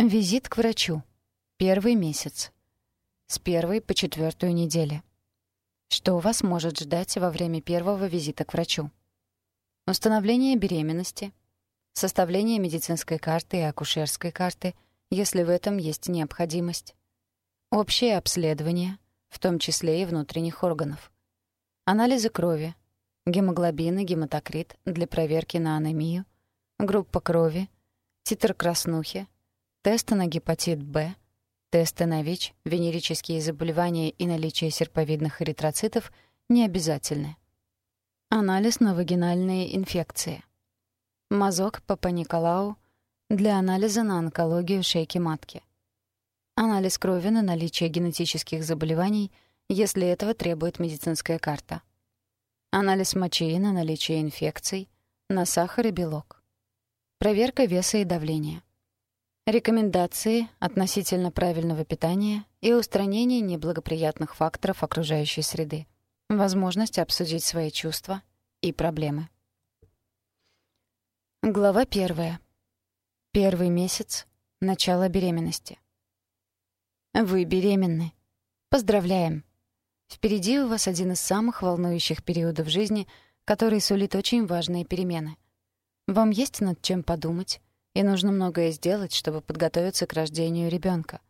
Визит к врачу. Первый месяц. С первой по четвертую неделю. Что вас может ждать во время первого визита к врачу? Установление беременности, составление медицинской карты и акушерской карты, если в этом есть необходимость, общее обследование, в том числе и внутренних органов, анализы крови, гемоглобин и гематокрит для проверки на анемию, группа крови, титр краснухи, тесты на гепатит Б, тесты на ВИЧ, венерические заболевания и наличие серповидных эритроцитов не обязательны. Анализ на вагинальные инфекции. Мазок Папа-Николау для анализа на онкологию шейки матки. Анализ крови на наличие генетических заболеваний, если этого требует медицинская карта. Анализ мочи на наличие инфекций, на сахар и белок. Проверка веса и давления. Рекомендации относительно правильного питания и устранения неблагоприятных факторов окружающей среды. Возможность обсудить свои чувства и проблемы. Глава первая. Первый месяц. Начало беременности. Вы беременны. Поздравляем. Впереди у вас один из самых волнующих периодов жизни, который сулит очень важные перемены. Вам есть над чем подумать, и нужно многое сделать, чтобы подготовиться к рождению ребенка,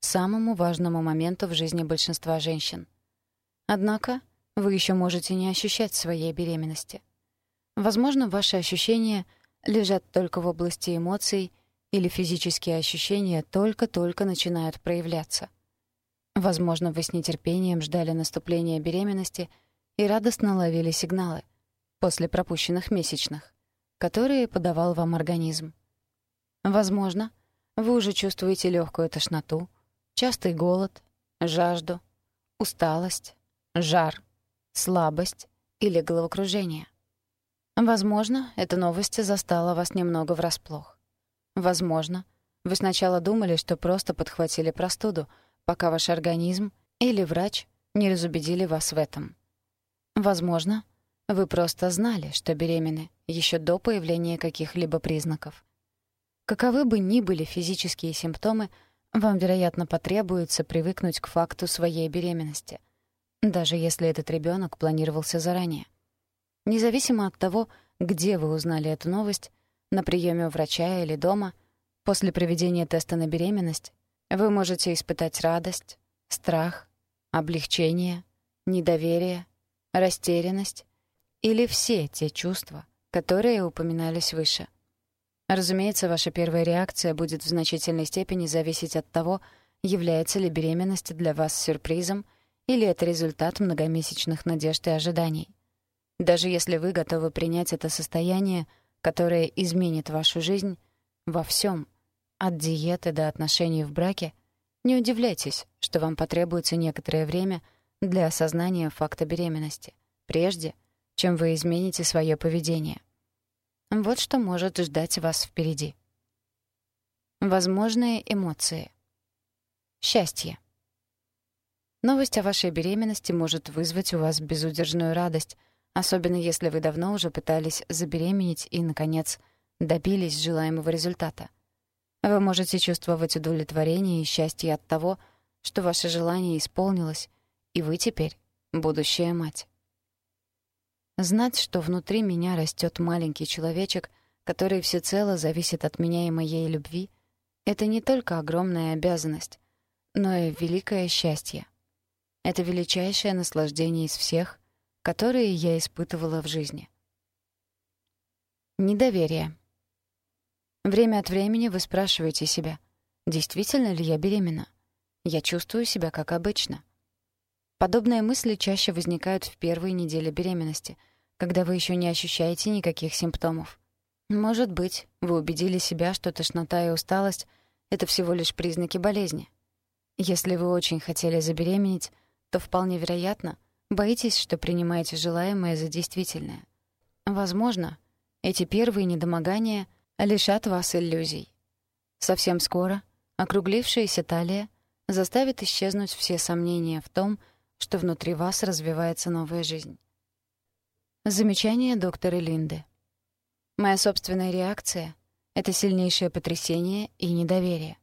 самому важному моменту в жизни большинства женщин. Однако вы еще можете не ощущать своей беременности. Возможно, ваши ощущения лежат только в области эмоций или физические ощущения только-только начинают проявляться. Возможно, вы с нетерпением ждали наступления беременности и радостно ловили сигналы после пропущенных месячных, которые подавал вам организм. Возможно, вы уже чувствуете легкую тошноту, частый голод, жажду, усталость, жар, слабость или головокружение. Возможно, эта новость застала вас немного врасплох. Возможно, вы сначала думали, что просто подхватили простуду, пока ваш организм или врач не разубедили вас в этом. Возможно, вы просто знали, что беременны еще до появления каких-либо признаков. Каковы бы ни были физические симптомы, вам, вероятно, потребуется привыкнуть к факту своей беременности, даже если этот ребенок планировался заранее. Независимо от того, где вы узнали эту новость, на приеме у врача или дома, после проведения теста на беременность, вы можете испытать радость, страх, облегчение, недоверие, растерянность или все те чувства, которые упоминались выше — Разумеется, ваша первая реакция будет в значительной степени зависеть от того, является ли беременность для вас сюрпризом или это результат многомесячных надежд и ожиданий. Даже если вы готовы принять это состояние, которое изменит вашу жизнь во всем, от диеты до отношений в браке, не удивляйтесь, что вам потребуется некоторое время для осознания факта беременности, прежде чем вы измените свое поведение. Вот что может ждать вас впереди. Возможные эмоции. Счастье. Новость о вашей беременности может вызвать у вас безудержную радость, особенно если вы давно уже пытались забеременеть и, наконец, добились желаемого результата. Вы можете чувствовать удовлетворение и счастье от того, что ваше желание исполнилось, и вы теперь будущая мать. Знать, что внутри меня растет маленький человечек, который всецело зависит от меня и моей любви, это не только огромная обязанность, но и великое счастье. Это величайшее наслаждение из всех, которые я испытывала в жизни. Недоверие. Время от времени вы спрашиваете себя, действительно ли я беременна? Я чувствую себя как обычно. Подобные мысли чаще возникают в первые недели беременности, когда вы еще не ощущаете никаких симптомов. Может быть, вы убедили себя, что тошнота и усталость — это всего лишь признаки болезни. Если вы очень хотели забеременеть, то вполне вероятно, боитесь, что принимаете желаемое за действительное. Возможно, эти первые недомогания лишат вас иллюзий. Совсем скоро округлившаяся талия заставит исчезнуть все сомнения в том, что внутри вас развивается новая жизнь. Замечание доктора Линды. Моя собственная реакция — это сильнейшее потрясение и недоверие.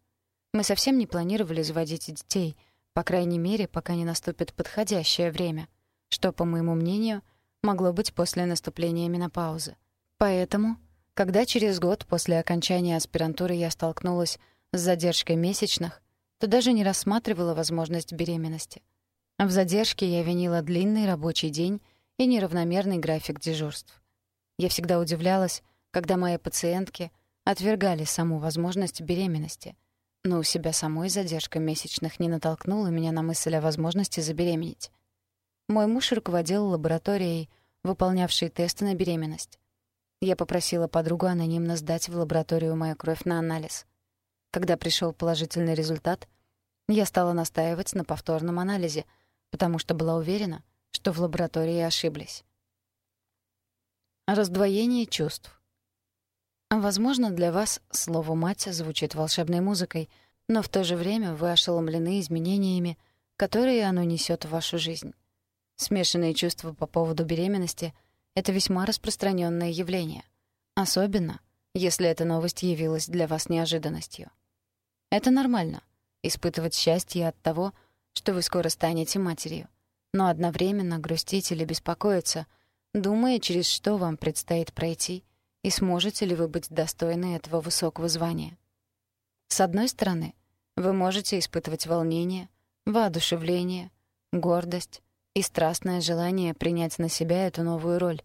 Мы совсем не планировали заводить детей, по крайней мере, пока не наступит подходящее время, что, по моему мнению, могло быть после наступления менопаузы. Поэтому, когда через год после окончания аспирантуры я столкнулась с задержкой месячных, то даже не рассматривала возможность беременности. В задержке я винила длинный рабочий день и неравномерный график дежурств. Я всегда удивлялась, когда мои пациентки отвергали саму возможность беременности, но у себя самой задержка месячных не натолкнула меня на мысль о возможности забеременеть. Мой муж руководил лабораторией, выполнявшей тесты на беременность. Я попросила подругу анонимно сдать в лабораторию мою кровь на анализ. Когда пришел положительный результат, я стала настаивать на повторном анализе, потому что была уверена, что в лаборатории ошиблись. Раздвоение чувств. Возможно, для вас слово «мать» звучит волшебной музыкой, но в то же время вы ошеломлены изменениями, которые оно несет в вашу жизнь. Смешанные чувства по поводу беременности — это весьма распространенное явление, особенно если эта новость явилась для вас неожиданностью. Это нормально — испытывать счастье от того, что вы скоро станете матерью, но одновременно грустить или беспокоиться, думая, через что вам предстоит пройти — и сможете ли вы быть достойны этого высокого звания. С одной стороны, вы можете испытывать волнение, воодушевление, гордость и страстное желание принять на себя эту новую роль,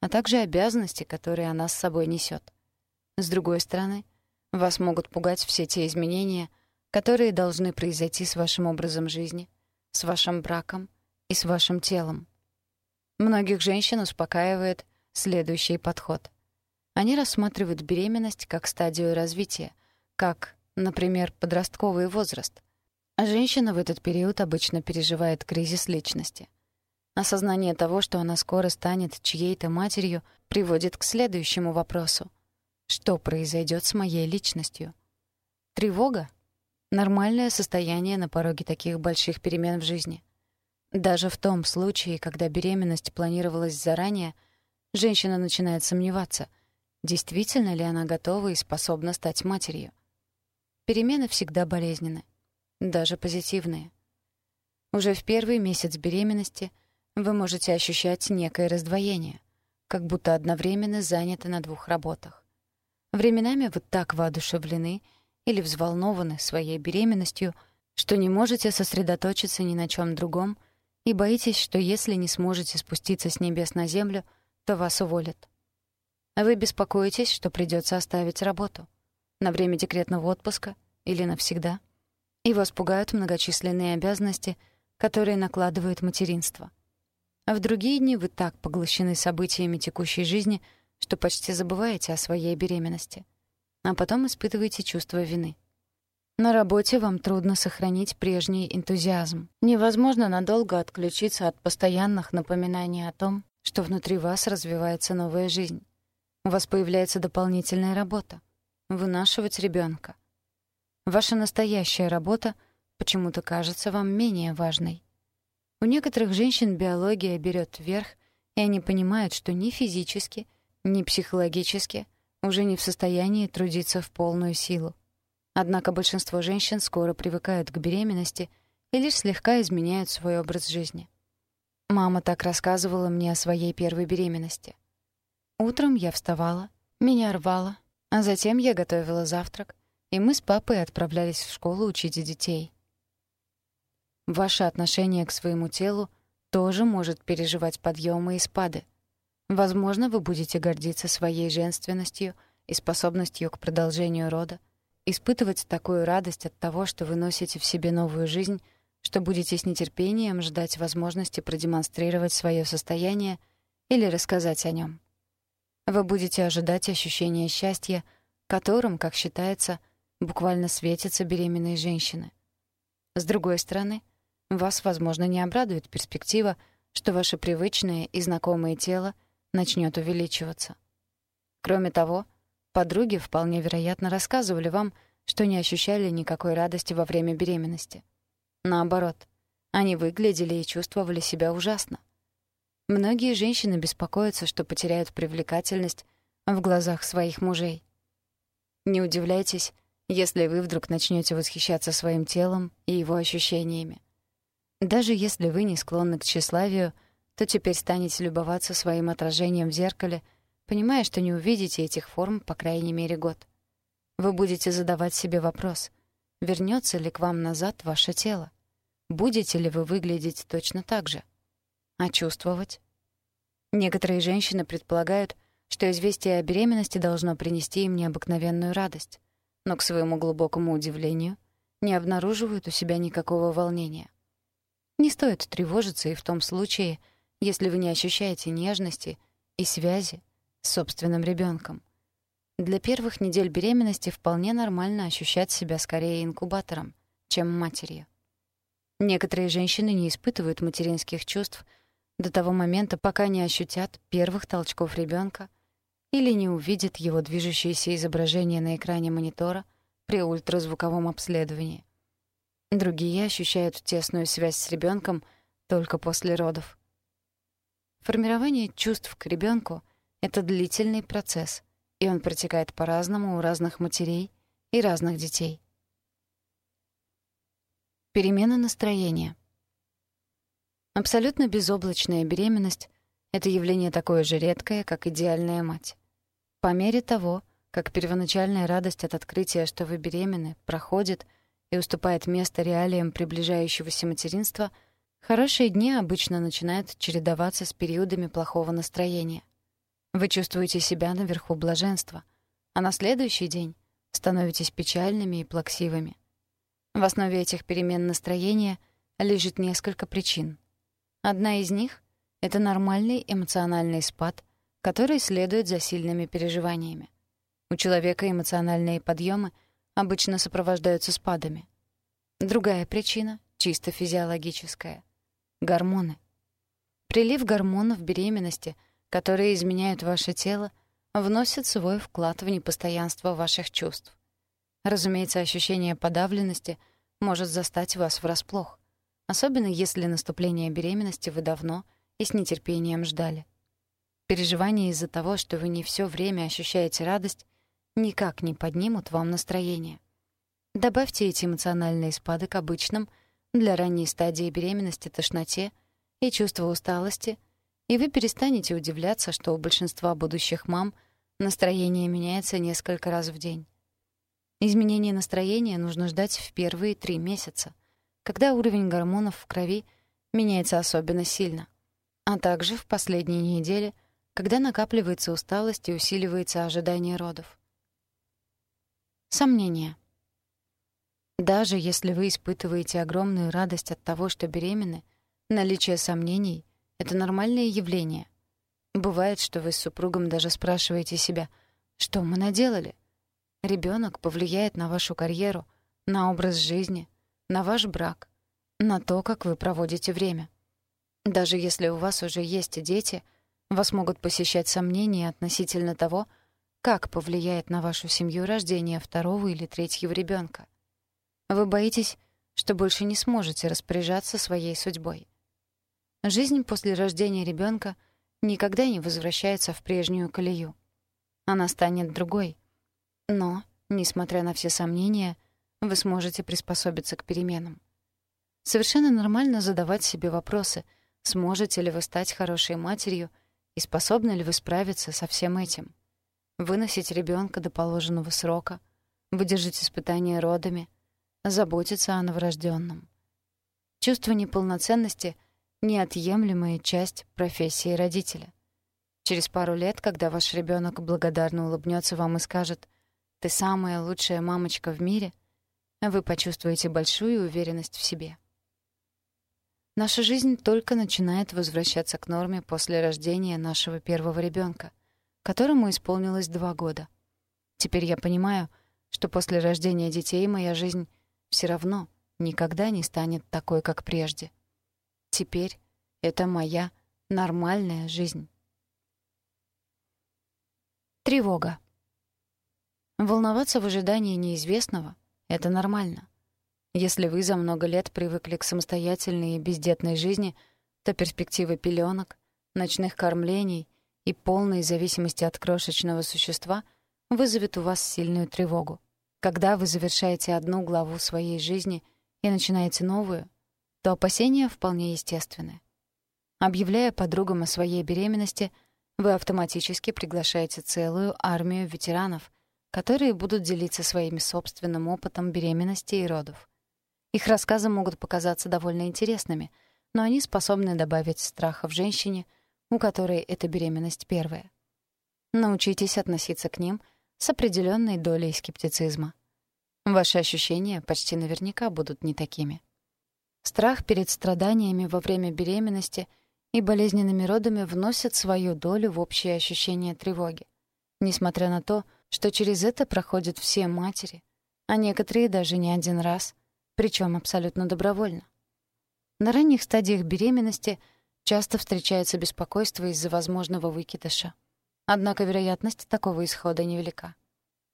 а также обязанности, которые она с собой несет. С другой стороны, вас могут пугать все те изменения, которые должны произойти с вашим образом жизни, с вашим браком и с вашим телом. Многих женщин успокаивает следующий подход. Они рассматривают беременность как стадию развития, как, например, подростковый возраст. А женщина в этот период обычно переживает кризис личности. Осознание того, что она скоро станет чьей-то матерью, приводит к следующему вопросу. Что произойдет с моей личностью? Тревога — нормальное состояние на пороге таких больших перемен в жизни. Даже в том случае, когда беременность планировалась заранее, женщина начинает сомневаться — действительно ли она готова и способна стать матерью. Перемены всегда болезненны, даже позитивные. Уже в первый месяц беременности вы можете ощущать некое раздвоение, как будто одновременно заняты на двух работах. Временами вы так воодушевлены или взволнованы своей беременностью, что не можете сосредоточиться ни на чем другом и боитесь, что если не сможете спуститься с небес на землю, то вас уволят. Вы беспокоитесь, что придется оставить работу. На время декретного отпуска или навсегда. И вас пугают многочисленные обязанности, которые накладывает материнство. А в другие дни вы так поглощены событиями текущей жизни, что почти забываете о своей беременности. А потом испытываете чувство вины. На работе вам трудно сохранить прежний энтузиазм. Невозможно надолго отключиться от постоянных напоминаний о том, что внутри вас развивается новая жизнь. У вас появляется дополнительная работа — вынашивать ребенка. Ваша настоящая работа почему-то кажется вам менее важной. У некоторых женщин биология берет вверх, и они понимают, что ни физически, ни психологически уже не в состоянии трудиться в полную силу. Однако большинство женщин скоро привыкают к беременности и лишь слегка изменяют свой образ жизни. Мама так рассказывала мне о своей первой беременности. Утром я вставала, меня рвало, а затем я готовила завтрак, и мы с папой отправлялись в школу учить детей. Ваше отношение к своему телу тоже может переживать подъемы и спады. Возможно, вы будете гордиться своей женственностью и способностью к продолжению рода, испытывать такую радость от того, что вы носите в себе новую жизнь, что будете с нетерпением ждать возможности продемонстрировать свое состояние или рассказать о нем. Вы будете ожидать ощущения счастья, которым, как считается, буквально светятся беременные женщины. С другой стороны, вас, возможно, не обрадует перспектива, что ваше привычное и знакомое тело начнет увеличиваться. Кроме того, подруги вполне вероятно рассказывали вам, что не ощущали никакой радости во время беременности. Наоборот, они выглядели и чувствовали себя ужасно. Многие женщины беспокоятся, что потеряют привлекательность в глазах своих мужей. Не удивляйтесь, если вы вдруг начнете восхищаться своим телом и его ощущениями. Даже если вы не склонны к тщеславию, то теперь станете любоваться своим отражением в зеркале, понимая, что не увидите этих форм по крайней мере год. Вы будете задавать себе вопрос, вернется ли к вам назад ваше тело? Будете ли вы выглядеть точно так же? А чувствовать? Некоторые женщины предполагают, что известие о беременности должно принести им необыкновенную радость, но, к своему глубокому удивлению, не обнаруживают у себя никакого волнения. Не стоит тревожиться и в том случае, если вы не ощущаете нежности и связи собственным ребенком. Для первых недель беременности вполне нормально ощущать себя скорее инкубатором, чем матерью. Некоторые женщины не испытывают материнских чувств до того момента, пока не ощутят первых толчков ребенка или не увидят его движущееся изображение на экране монитора при ультразвуковом обследовании. Другие ощущают тесную связь с ребенком только после родов. Формирование чувств к ребенку — это длительный процесс, и он протекает по-разному у разных матерей и разных детей. Перемена настроения. Абсолютно безоблачная беременность — это явление такое же редкое, как идеальная мать. По мере того, как первоначальная радость от открытия, что вы беременны, проходит — и уступает место реалиям приближающегося материнства, хорошие дни обычно начинают чередоваться с периодами плохого настроения. Вы чувствуете себя наверху блаженства, а на следующий день становитесь печальными и плаксивыми. В основе этих перемен настроения лежит несколько причин. Одна из них — это нормальный эмоциональный спад, который следует за сильными переживаниями. У человека эмоциональные подъемы — обычно сопровождаются спадами. Другая причина — чисто физиологическая. Гормоны. Прилив гормонов беременности, которые изменяют ваше тело, вносит свой вклад в непостоянство ваших чувств. Разумеется, ощущение подавленности может застать вас врасплох, особенно если наступление беременности вы давно и с нетерпением ждали. Переживания из-за того, что вы не все время ощущаете радость, никак не поднимут вам настроение. Добавьте эти эмоциональные спады к обычным для ранней стадии беременности тошноте и чувство усталости, и вы перестанете удивляться, что у большинства будущих мам настроение меняется несколько раз в день. Изменение настроения нужно ждать в первые три месяца, когда уровень гормонов в крови меняется особенно сильно, а также в последние недели, когда накапливается усталость и усиливается ожидание родов. Сомнения. Даже если вы испытываете огромную радость от того, что беременны, наличие сомнений — это нормальное явление. Бывает, что вы с супругом даже спрашиваете себя, что мы наделали? Ребенок повлияет на вашу карьеру, на образ жизни, на ваш брак, на то, как вы проводите время. Даже если у вас уже есть дети, вас могут посещать сомнения относительно того, как повлияет на вашу семью рождение второго или третьего ребенка? Вы боитесь, что больше не сможете распоряжаться своей судьбой. Жизнь после рождения ребенка никогда не возвращается в прежнюю колею. Она станет другой. Но, несмотря на все сомнения, вы сможете приспособиться к переменам. Совершенно нормально задавать себе вопросы, сможете ли вы стать хорошей матерью и способны ли вы справиться со всем этим выносить ребенка до положенного срока, выдержать испытания родами, заботиться о новорожденном. Чувство неполноценности — неотъемлемая часть профессии родителя. Через пару лет, когда ваш ребенок благодарно улыбнется вам и скажет «Ты самая лучшая мамочка в мире», вы почувствуете большую уверенность в себе. Наша жизнь только начинает возвращаться к норме после рождения нашего первого ребенка — которому исполнилось два года. Теперь я понимаю, что после рождения детей моя жизнь все равно никогда не станет такой, как прежде. Теперь это моя нормальная жизнь. Тревога. Волноваться в ожидании неизвестного — это нормально. Если вы за много лет привыкли к самостоятельной и бездетной жизни, то перспектива пеленок, ночных кормлений и полной зависимости от крошечного существа вызовет у вас сильную тревогу. Когда вы завершаете одну главу своей жизни и начинаете новую, то опасения вполне естественны. Объявляя подругам о своей беременности, вы автоматически приглашаете целую армию ветеранов, которые будут делиться своим собственным опытом беременности и родов. Их рассказы могут показаться довольно интересными, но они способны добавить страха в женщине, у которой эта беременность первая. Научитесь относиться к ним с определенной долей скептицизма. Ваши ощущения почти наверняка будут не такими. Страх перед страданиями во время беременности и болезненными родами вносит свою долю в общее ощущение тревоги. Несмотря на то, что через это проходят все матери, а некоторые даже не один раз — причем абсолютно добровольно. На ранних стадиях беременности часто встречается беспокойство из-за возможного выкидыша. Однако вероятность такого исхода невелика.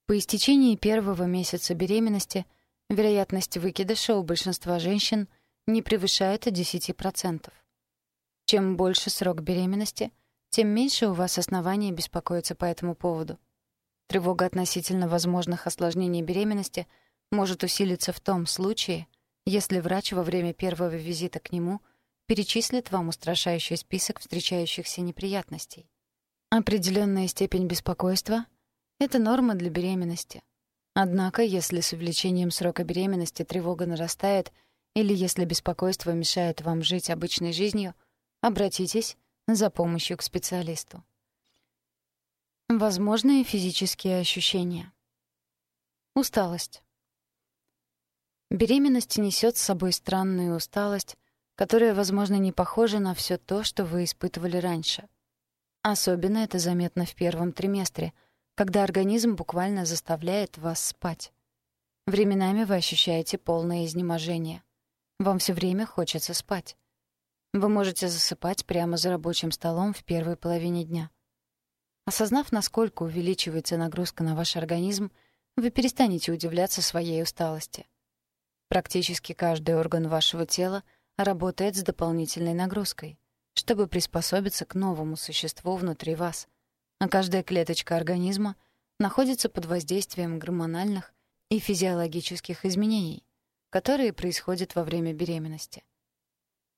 По истечении первого месяца беременности вероятность выкидыша у большинства женщин не превышает 10%. Чем больше срок беременности, тем меньше у вас оснований беспокоиться по этому поводу. Тревога относительно возможных осложнений беременности — может усилиться в том случае, если врач во время первого визита к нему перечислит вам устрашающий список встречающихся неприятностей. Определенная степень беспокойства — это норма для беременности. Однако, если с увеличением срока беременности тревога нарастает или если беспокойство мешает вам жить обычной жизнью, обратитесь за помощью к специалисту. Возможные физические ощущения. Усталость. Беременность несет с собой странную усталость, которая, возможно, не похожа на все то, что вы испытывали раньше. Особенно это заметно в первом триместре, когда организм буквально заставляет вас спать. Временами вы ощущаете полное изнеможение. Вам все время хочется спать. Вы можете засыпать прямо за рабочим столом в первой половине дня. Осознав, насколько увеличивается нагрузка на ваш организм, вы перестанете удивляться своей усталости. Практически каждый орган вашего тела работает с дополнительной нагрузкой, чтобы приспособиться к новому существу внутри вас, а каждая клеточка организма находится под воздействием гормональных и физиологических изменений, которые происходят во время беременности.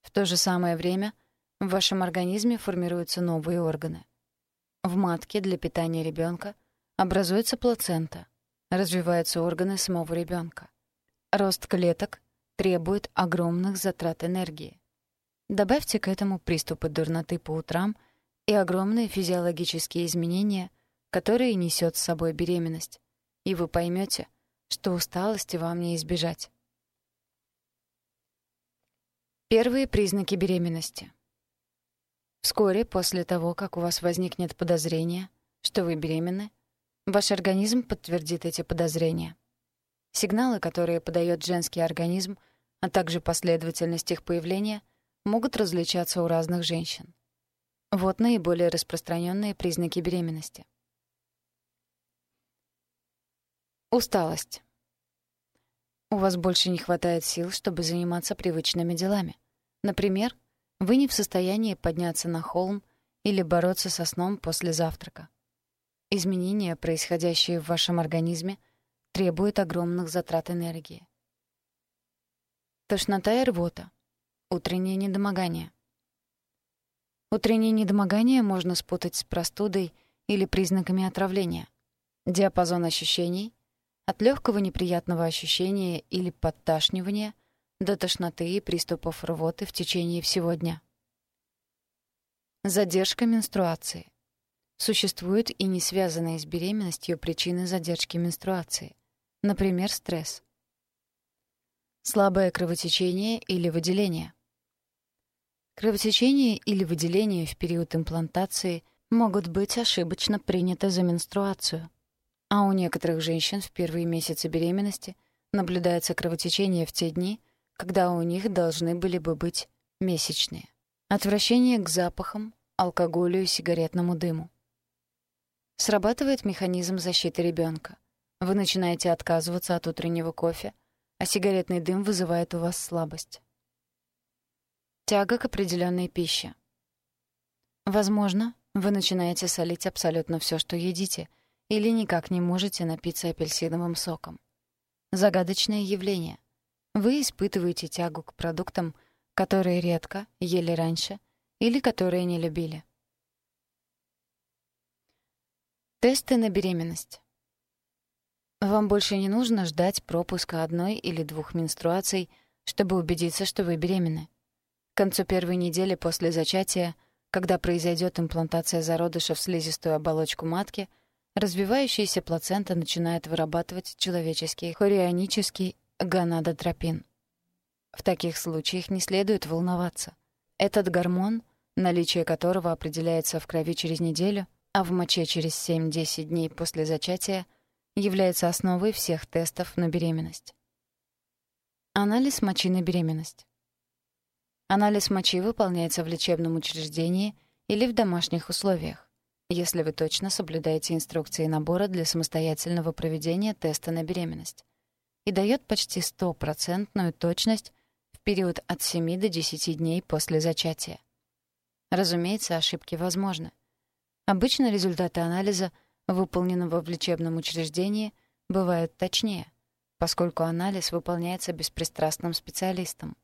В то же самое время в вашем организме формируются новые органы. В матке для питания ребенка образуется плацента, развиваются органы самого ребенка. Рост клеток требует огромных затрат энергии. Добавьте к этому приступы дурноты по утрам и огромные физиологические изменения, которые несет с собой беременность, и вы поймете, что усталости вам не избежать. Первые признаки беременности. Вскоре после того, как у вас возникнет подозрение, что вы беременны, ваш организм подтвердит эти подозрения. Сигналы, которые подает женский организм, а также последовательность их появления, могут различаться у разных женщин. Вот наиболее распространенные признаки беременности. Усталость. У вас больше не хватает сил, чтобы заниматься привычными делами. Например, вы не в состоянии подняться на холм или бороться со сном после завтрака. Изменения, происходящие в вашем организме — требует огромных затрат энергии. Тошнота и рвота. Утреннее недомогание. Утреннее недомогание можно спутать с простудой или признаками отравления. Диапазон ощущений — от легкого неприятного ощущения или подташнивания до тошноты и приступов рвоты в течение всего дня. Задержка менструации. Существуют и не связанные с беременностью причины задержки менструации. Например, стресс. Слабое кровотечение или выделение. Кровотечение или выделение в период имплантации могут быть ошибочно приняты за менструацию. А у некоторых женщин в первые месяцы беременности наблюдается кровотечение в те дни, когда у них должны были бы быть месячные. Отвращение к запахам, алкоголю и сигаретному дыму. Срабатывает механизм защиты ребенка. Вы начинаете отказываться от утреннего кофе, а сигаретный дым вызывает у вас слабость. Тяга к определенной пище. Возможно, вы начинаете солить абсолютно все, что едите, или никак не можете напиться апельсиновым соком. загадочное явление. Вы испытываете тягу к продуктам, которые редко ели раньше или которые не любили. Тесты на беременность. Вам больше не нужно ждать пропуска одной или двух менструаций, чтобы убедиться, что вы беременны. К концу первой недели после зачатия, когда произойдет имплантация зародыша в слизистую оболочку матки, развивающаяся плацента начинает вырабатывать человеческий хорионический гонадотропин. В таких случаях не следует волноваться. Этот гормон, наличие которого определяется в крови через неделю, а в моче через 7-10 дней после зачатия, является основой всех тестов на беременность. Анализ мочи на беременность. Анализ мочи выполняется в лечебном учреждении или в домашних условиях, если вы точно соблюдаете инструкции набора для самостоятельного проведения теста на беременность, и дает почти стопроцентную точность в период от 7 до 10 дней после зачатия. Разумеется, ошибки возможны. Обычно результаты анализа — выполненного в лечебном учреждении, бывают точнее, поскольку анализ выполняется беспристрастным специалистом.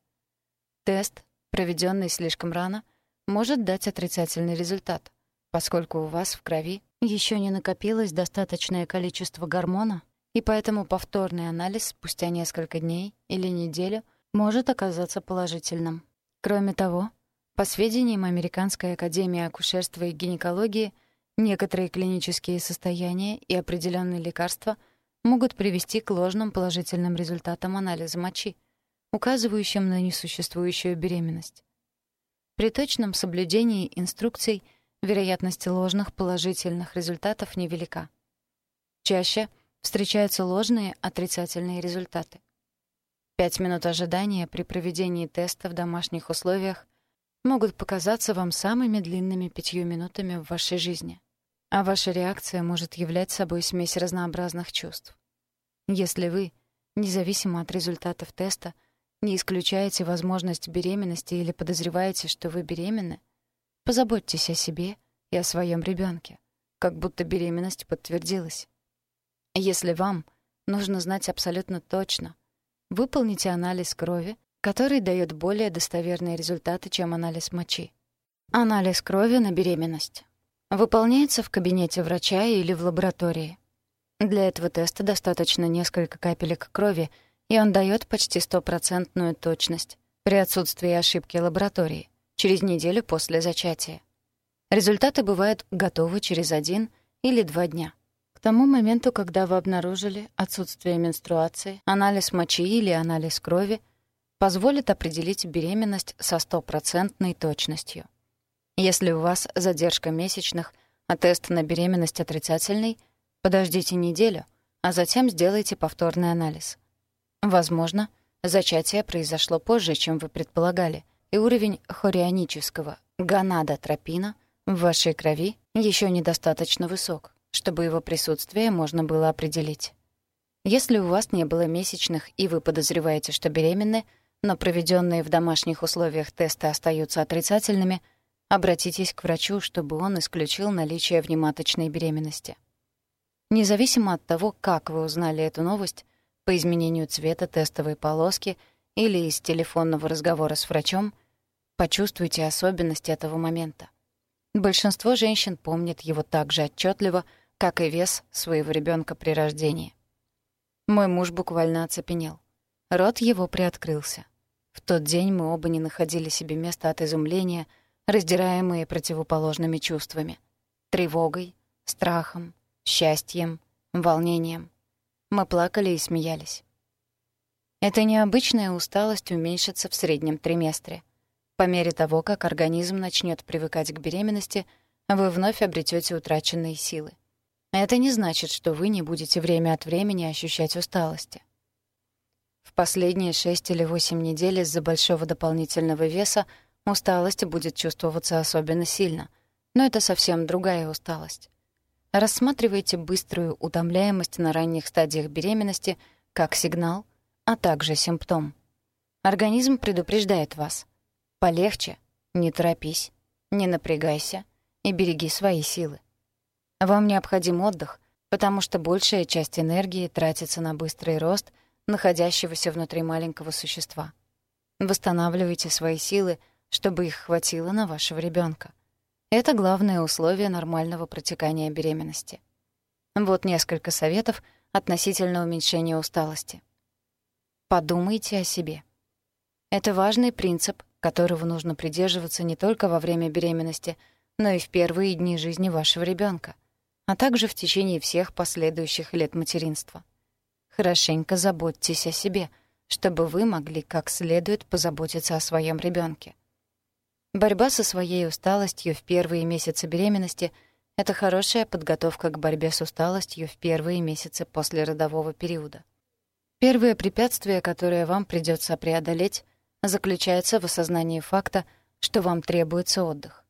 Тест, проведенный слишком рано, может дать отрицательный результат, поскольку у вас в крови еще не накопилось достаточное количество гормона, и поэтому повторный анализ спустя несколько дней или неделю может оказаться положительным. Кроме того, по сведениям Американской академии акушерства и гинекологии — Некоторые клинические состояния и определенные лекарства могут привести к ложным положительным результатам анализа мочи, указывающим на несуществующую беременность. При точном соблюдении инструкций вероятность ложных положительных результатов невелика. Чаще встречаются ложные отрицательные результаты. Пять минут ожидания при проведении теста в домашних условиях могут показаться вам самыми длинными пятью минутами в вашей жизни а ваша реакция может являть собой смесь разнообразных чувств. Если вы, независимо от результатов теста, не исключаете возможность беременности или подозреваете, что вы беременны, позаботьтесь о себе и о своем ребенке, как будто беременность подтвердилась. Если вам нужно знать абсолютно точно, выполните анализ крови, который дает более достоверные результаты, чем анализ мочи. Анализ крови на беременность. Выполняется в кабинете врача или в лаборатории. Для этого теста достаточно несколько капелек крови, и он дает почти стопроцентную точность при отсутствии ошибки лаборатории через неделю после зачатия. Результаты бывают готовы через один или два дня. К тому моменту, когда вы обнаружили отсутствие менструации, анализ мочи или анализ крови позволит определить беременность со стопроцентной точностью. Если у вас задержка месячных, а тест на беременность отрицательный, подождите неделю, а затем сделайте повторный анализ. Возможно, зачатие произошло позже, чем вы предполагали, и уровень хорионического гонадотропина в вашей крови еще недостаточно высок, чтобы его присутствие можно было определить. Если у вас не было месячных и вы подозреваете, что беременны, но проведенные в домашних условиях тесты остаются отрицательными — обратитесь к врачу, чтобы он исключил наличие внематочной беременности. Независимо от того, как вы узнали эту новость, по изменению цвета тестовой полоски или из телефонного разговора с врачом, почувствуйте особенности этого момента. Большинство женщин помнит его так же отчетливо, как и вес своего ребенка при рождении. Мой муж буквально оцепенел. Рот его приоткрылся. В тот день мы оба не находили себе места от изумления — раздираемые противоположными чувствами — тревогой, страхом, счастьем, волнением. Мы плакали и смеялись. Эта необычная усталость уменьшится в среднем триместре. По мере того, как организм начнет привыкать к беременности, вы вновь обретете утраченные силы. Это не значит, что вы не будете время от времени ощущать усталости. В последние шесть или восемь недель из-за большого дополнительного веса Усталость будет чувствоваться особенно сильно, но это совсем другая усталость. Рассматривайте быструю утомляемость на ранних стадиях беременности как сигнал, а также симптом. Организм предупреждает вас. Полегче, не торопись, не напрягайся и береги свои силы. Вам необходим отдых, потому что большая часть энергии тратится на быстрый рост, находящегося внутри маленького существа. Восстанавливайте свои силы, чтобы их хватило на вашего ребенка. Это главное условие нормального протекания беременности. Вот несколько советов относительно уменьшения усталости. Подумайте о себе. Это важный принцип, которого нужно придерживаться не только во время беременности, но и в первые дни жизни вашего ребенка, а также в течение всех последующих лет материнства. Хорошенько заботьтесь о себе, чтобы вы могли как следует позаботиться о своем ребенке. Борьба со своей усталостью в первые месяцы беременности — это хорошая подготовка к борьбе с усталостью в первые месяцы после родового периода. Первое препятствие, которое вам придется преодолеть, заключается в осознании факта, что вам требуется отдых.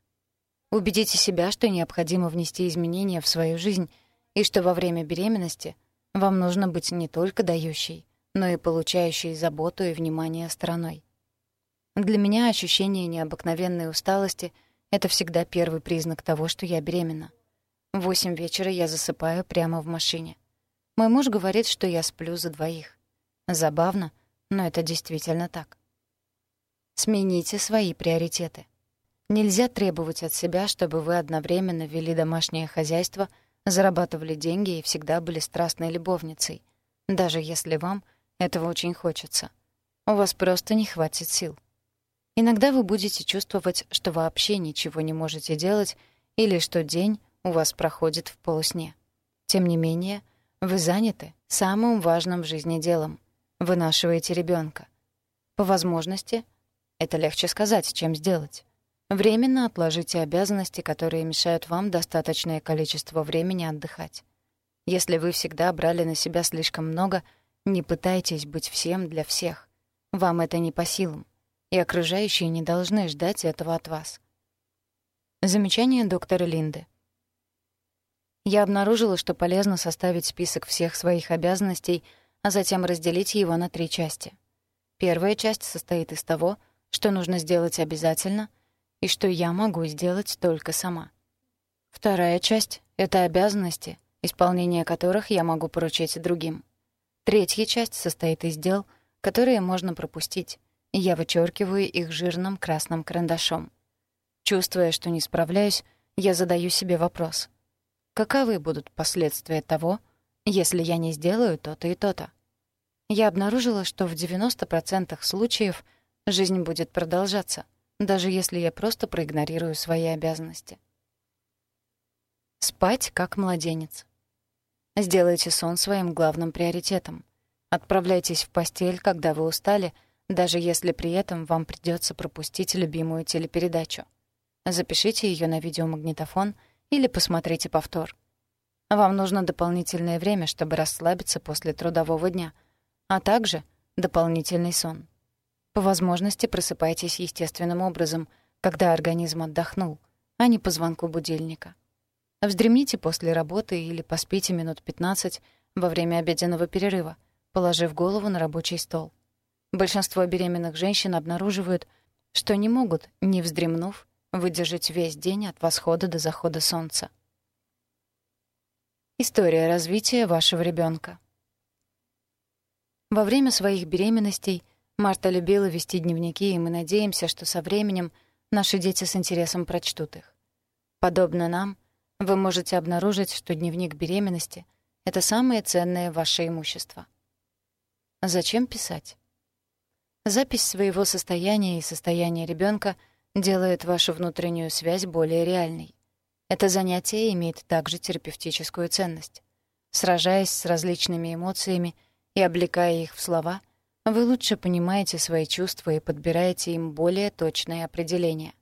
Убедите себя, что необходимо внести изменения в свою жизнь и что во время беременности вам нужно быть не только дающей, но и получающей заботу и внимание стороной. Для меня ощущение необыкновенной усталости — это всегда первый признак того, что я беременна. В восемь вечера я засыпаю прямо в машине. Мой муж говорит, что я сплю за двоих. Забавно, но это действительно так. Смените свои приоритеты. Нельзя требовать от себя, чтобы вы одновременно вели домашнее хозяйство, зарабатывали деньги и всегда были страстной любовницей, даже если вам этого очень хочется. У вас просто не хватит сил. Иногда вы будете чувствовать, что вообще ничего не можете делать или что день у вас проходит в полусне. Тем не менее, вы заняты самым важным в жизни делом — вынашиваете ребенка. По возможности, это легче сказать, чем сделать. Временно отложите обязанности, которые мешают вам достаточное количество времени отдыхать. Если вы всегда брали на себя слишком много, не пытайтесь быть всем для всех. Вам это не по силам и окружающие не должны ждать этого от вас. Замечание доктора Линды. Я обнаружила, что полезно составить список всех своих обязанностей, а затем разделить его на три части. Первая часть состоит из того, что нужно сделать обязательно и что я могу сделать только сама. Вторая часть — это обязанности, исполнение которых я могу поручить другим. Третья часть состоит из дел, которые можно пропустить, я вычеркиваю их жирным красным карандашом. Чувствуя, что не справляюсь, я задаю себе вопрос. Каковы будут последствия того, если я не сделаю то-то и то-то? Я обнаружила, что в 90% случаев жизнь будет продолжаться, даже если я просто проигнорирую свои обязанности. Спать как младенец. Сделайте сон своим главным приоритетом. Отправляйтесь в постель, когда вы устали — даже если при этом вам придется пропустить любимую телепередачу. Запишите ее на видеомагнитофон или посмотрите повтор. Вам нужно дополнительное время, чтобы расслабиться после трудового дня, а также дополнительный сон. По возможности просыпайтесь естественным образом, когда организм отдохнул, а не по звонку будильника. Вздремните после работы или поспите минут 15 во время обеденного перерыва, положив голову на рабочий стол. Большинство беременных женщин обнаруживают, что не могут, не вздремнув, выдержать весь день от восхода до захода солнца. История развития вашего ребенка. Во время своих беременностей Марта любила вести дневники, и мы надеемся, что со временем наши дети с интересом прочтут их. Подобно нам, вы можете обнаружить, что дневник беременности — это самое ценное ваше имущество. Зачем писать? Запись своего состояния и состояния ребенка делает вашу внутреннюю связь более реальной. Это занятие имеет также терапевтическую ценность. Сражаясь с различными эмоциями и облекая их в слова, вы лучше понимаете свои чувства и подбираете им более точное определение.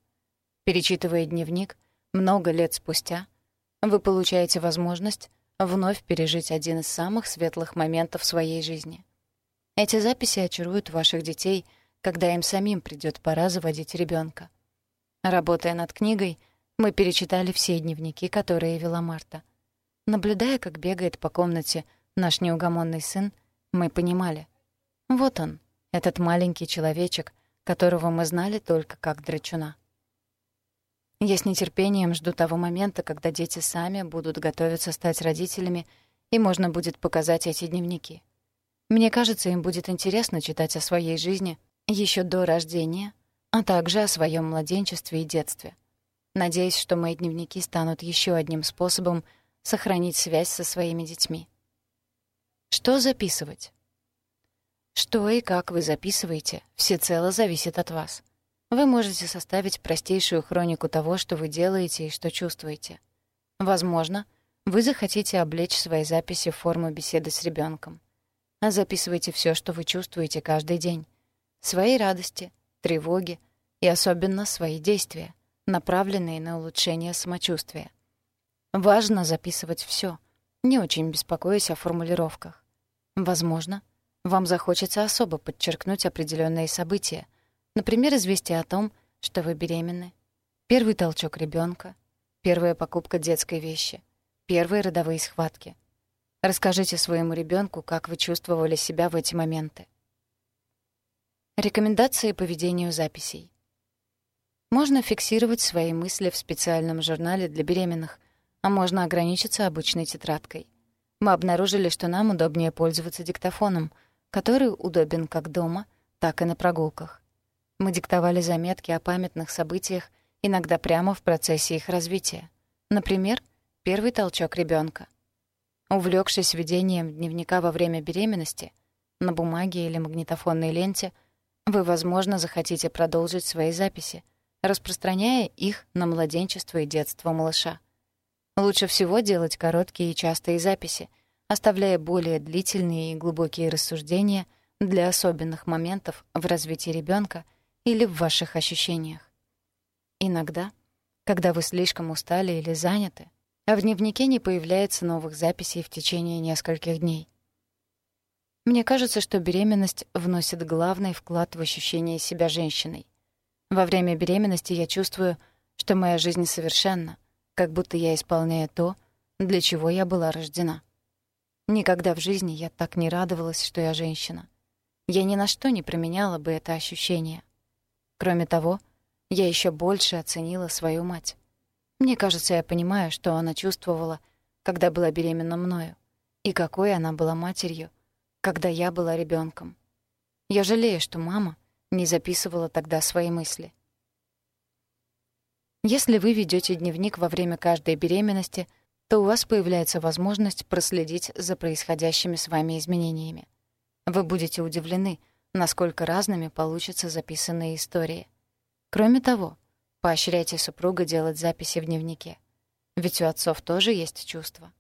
Перечитывая дневник много лет спустя, вы получаете возможность вновь пережить один из самых светлых моментов своей жизни. Эти записи очаруют ваших детей, когда им самим придёт пора заводить ребёнка. Работая над книгой, мы перечитали все дневники, которые вела Марта. Наблюдая, как бегает по комнате наш неугомонный сын, мы понимали. Вот он, этот маленький человечек, которого мы знали только как драчуна. Я с нетерпением жду того момента, когда дети сами будут готовиться стать родителями, и можно будет показать эти дневники. Мне кажется, им будет интересно читать о своей жизни еще до рождения, а также о своем младенчестве и детстве. Надеюсь, что мои дневники станут еще одним способом сохранить связь со своими детьми. Что записывать? Что и как вы записываете, всецело зависит от вас. Вы можете составить простейшую хронику того, что вы делаете и что чувствуете. Возможно, вы захотите облечь свои записи в форму беседы с ребенком. А записывайте все, что вы чувствуете каждый день. Свои радости, тревоги и особенно свои действия, направленные на улучшение самочувствия. Важно записывать все, не очень беспокоясь о формулировках. Возможно, вам захочется особо подчеркнуть определенные события, например, известие о том, что вы беременны, первый толчок ребенка, первая покупка детской вещи, первые родовые схватки. Расскажите своему ребенку, как вы чувствовали себя в эти моменты. Рекомендации по ведению записей. Можно фиксировать свои мысли в специальном журнале для беременных, а можно ограничиться обычной тетрадкой. Мы обнаружили, что нам удобнее пользоваться диктофоном, который удобен как дома, так и на прогулках. Мы диктовали заметки о памятных событиях, иногда прямо в процессе их развития. Например, первый толчок ребенка. Увлекшись ведением дневника во время беременности, на бумаге или магнитофонной ленте, вы, возможно, захотите продолжить свои записи, распространяя их на младенчество и детство малыша. Лучше всего делать короткие и частые записи, оставляя более длительные и глубокие рассуждения для особенных моментов в развитии ребенка или в ваших ощущениях. Иногда, когда вы слишком устали или заняты, а в дневнике не появляется новых записей в течение нескольких дней. Мне кажется, что беременность вносит главный вклад в ощущение себя женщиной. Во время беременности я чувствую, что моя жизнь совершенна, как будто я исполняю то, для чего я была рождена. Никогда в жизни я так не радовалась, что я женщина. Я ни на что не променяла бы это ощущение. Кроме того, я еще больше оценила свою мать. Мне кажется, я понимаю, что она чувствовала, когда была беременна мною, и какой она была матерью, когда я была ребенком. Я жалею, что мама не записывала тогда свои мысли. Если вы ведете дневник во время каждой беременности, то у вас появляется возможность проследить за происходящими с вами изменениями. Вы будете удивлены, насколько разными получатся записанные истории. Кроме того, поощряйте супруга делать записи в дневнике. Ведь у отцов тоже есть чувства.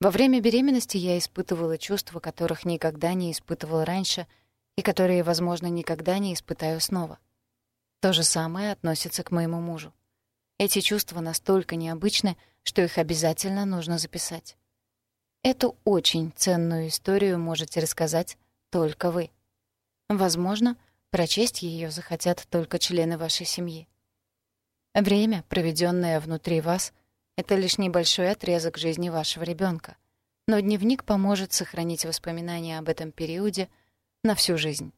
Во время беременности я испытывала чувства, которых никогда не испытывала раньше и которые, возможно, никогда не испытаю снова. То же самое относится к моему мужу. Эти чувства настолько необычны, что их обязательно нужно записать. Эту очень ценную историю можете рассказать только вы. Возможно, прочесть ее захотят только члены вашей семьи. Время, проведенное внутри вас, это лишь небольшой отрезок жизни вашего ребенка, но дневник поможет сохранить воспоминания об этом периоде на всю жизнь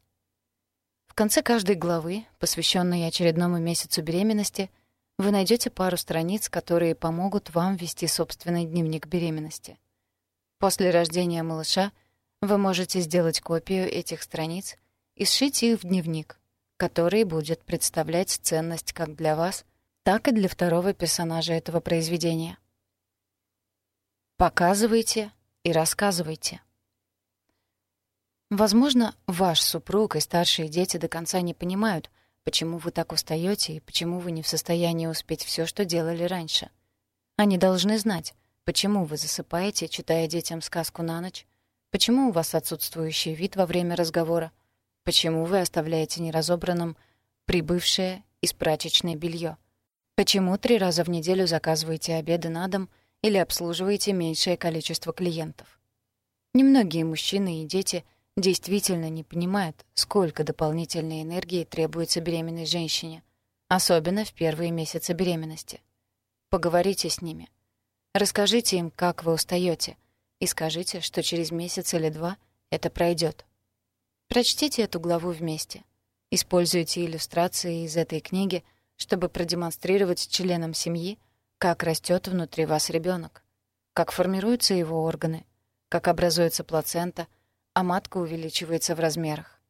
конце каждой главы, посвященной очередному месяцу беременности, вы найдете пару страниц, которые помогут вам вести собственный дневник беременности. После рождения малыша вы можете сделать копию этих страниц и сшить их в дневник, который будет представлять ценность как для вас, так и для второго персонажа этого произведения. Показывайте и рассказывайте. Возможно, ваш супруг и старшие дети до конца не понимают, почему вы так устаете и почему вы не в состоянии успеть все, что делали раньше. Они должны знать, почему вы засыпаете, читая детям сказку на ночь, почему у вас отсутствующий вид во время разговора, почему вы оставляете неразобранным прибывшее из прачечной белье, почему три раза в неделю заказываете обеды на дом или обслуживаете меньшее количество клиентов. Немногие мужчины и дети — действительно не понимают, сколько дополнительной энергии требуется беременной женщине, особенно в первые месяцы беременности. Поговорите с ними. Расскажите им, как вы устаете, и скажите, что через месяц или два это пройдет. Прочтите эту главу вместе. Используйте иллюстрации из этой книги, чтобы продемонстрировать членам семьи, как растет внутри вас ребенок, как формируются его органы, как образуется плацента, а матка увеличивается в размерах.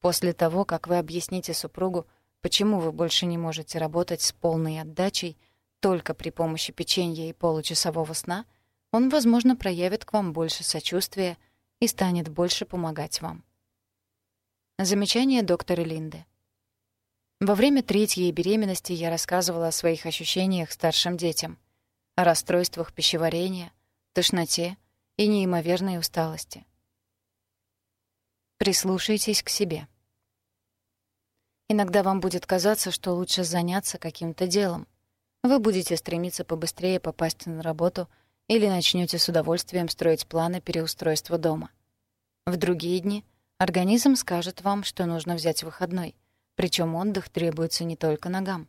После того, как вы объясните супругу, почему вы больше не можете работать с полной отдачей только при помощи печенья и получасового сна, он, возможно, проявит к вам больше сочувствия и станет больше помогать вам. Замечание доктора Линды. Во время третьей беременности я рассказывала о своих ощущениях старшим детям, о расстройствах пищеварения, тошноте и неимоверной усталости. Прислушайтесь к себе. Иногда вам будет казаться, что лучше заняться каким-то делом. Вы будете стремиться побыстрее попасть на работу или начнете с удовольствием строить планы переустройства дома. В другие дни организм скажет вам, что нужно взять выходной — причем отдых требуется не только ногам.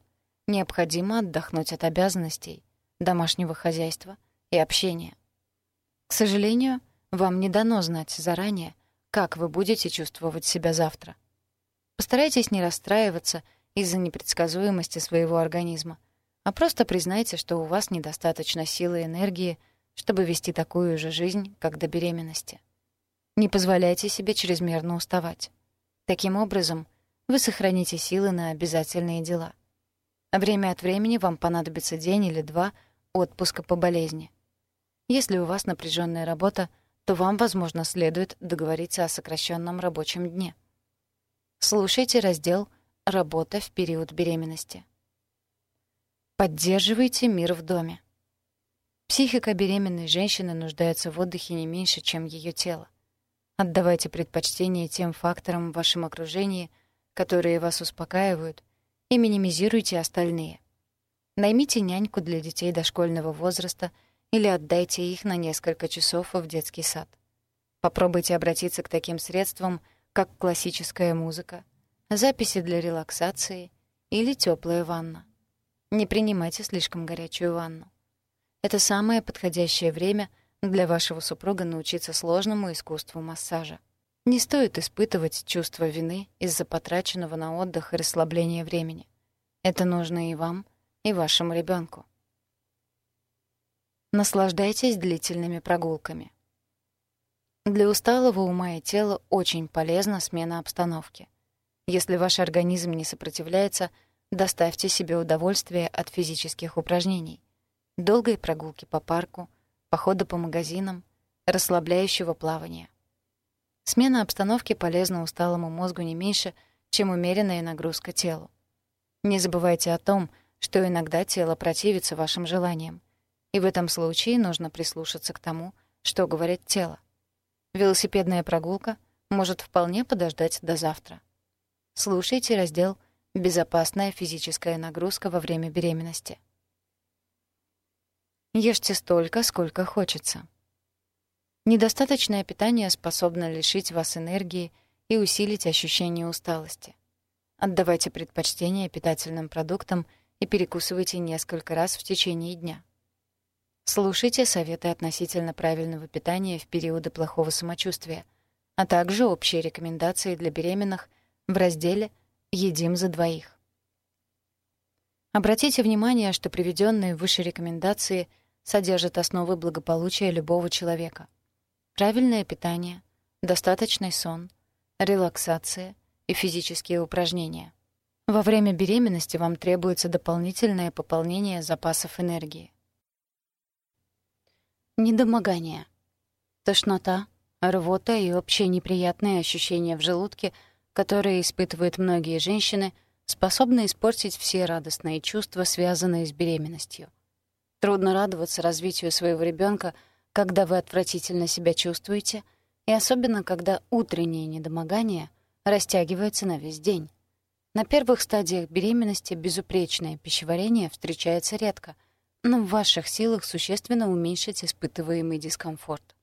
Необходимо отдохнуть от обязанностей, домашнего хозяйства и общения. К сожалению, вам не дано знать заранее, как вы будете чувствовать себя завтра. Постарайтесь не расстраиваться из-за непредсказуемости своего организма, а просто признайте, что у вас недостаточно силы и энергии, чтобы вести такую же жизнь, как до беременности. Не позволяйте себе чрезмерно уставать. Таким образом, вы сохраните силы на обязательные дела. Время от времени вам понадобится день или два отпуска по болезни. Если у вас напряженная работа, то вам, возможно, следует договориться о сокращенном рабочем дне. Слушайте раздел «Работа в период беременности». Поддерживайте мир в доме. Психика беременной женщины нуждается в отдыхе не меньше, чем ее тело. Отдавайте предпочтение тем факторам в вашем окружении, которые вас успокаивают, и минимизируйте остальные. Наймите няньку для детей дошкольного возраста или отдайте их на несколько часов в детский сад. Попробуйте обратиться к таким средствам, как классическая музыка, записи для релаксации или теплая ванна. Не принимайте слишком горячую ванну. Это самое подходящее время для вашего супруга научиться сложному искусству массажа. Не стоит испытывать чувство вины из-за потраченного на отдых и расслабление времени. Это нужно и вам, и вашему ребенку. Наслаждайтесь длительными прогулками. Для усталого ума и тела очень полезна смена обстановки. Если ваш организм не сопротивляется, доставьте себе удовольствие от физических упражнений. Долгой прогулки по парку, похода по магазинам, расслабляющего плавания — Смена обстановки полезна усталому мозгу не меньше, чем умеренная нагрузка телу. Не забывайте о том, что иногда тело противится вашим желаниям, и в этом случае нужно прислушаться к тому, что говорит тело. Велосипедная прогулка может вполне подождать до завтра. Слушайте раздел «Безопасная физическая нагрузка во время беременности». Ешьте столько, сколько хочется. Недостаточное питание способно лишить вас энергии и усилить ощущение усталости. Отдавайте предпочтение питательным продуктам и перекусывайте несколько раз в течение дня. Слушайте советы относительно правильного питания в периоды плохого самочувствия, а также общие рекомендации для беременных в разделе «Едим за двоих». Обратите внимание, что приведенные выше рекомендации содержат основы благополучия любого человека — правильное питание, достаточный сон, релаксация и физические упражнения. Во время беременности вам требуется дополнительное пополнение запасов энергии. Недомогание. Тошнота, рвота и общие неприятные ощущения в желудке, которые испытывают многие женщины, способны испортить все радостные чувства, связанные с беременностью. Трудно радоваться развитию своего ребенка — когда вы отвратительно себя чувствуете, и особенно когда утреннее недомогание растягивается на весь день. На первых стадиях беременности безупречное пищеварение встречается редко, но в ваших силах существенно уменьшить испытываемый дискомфорт.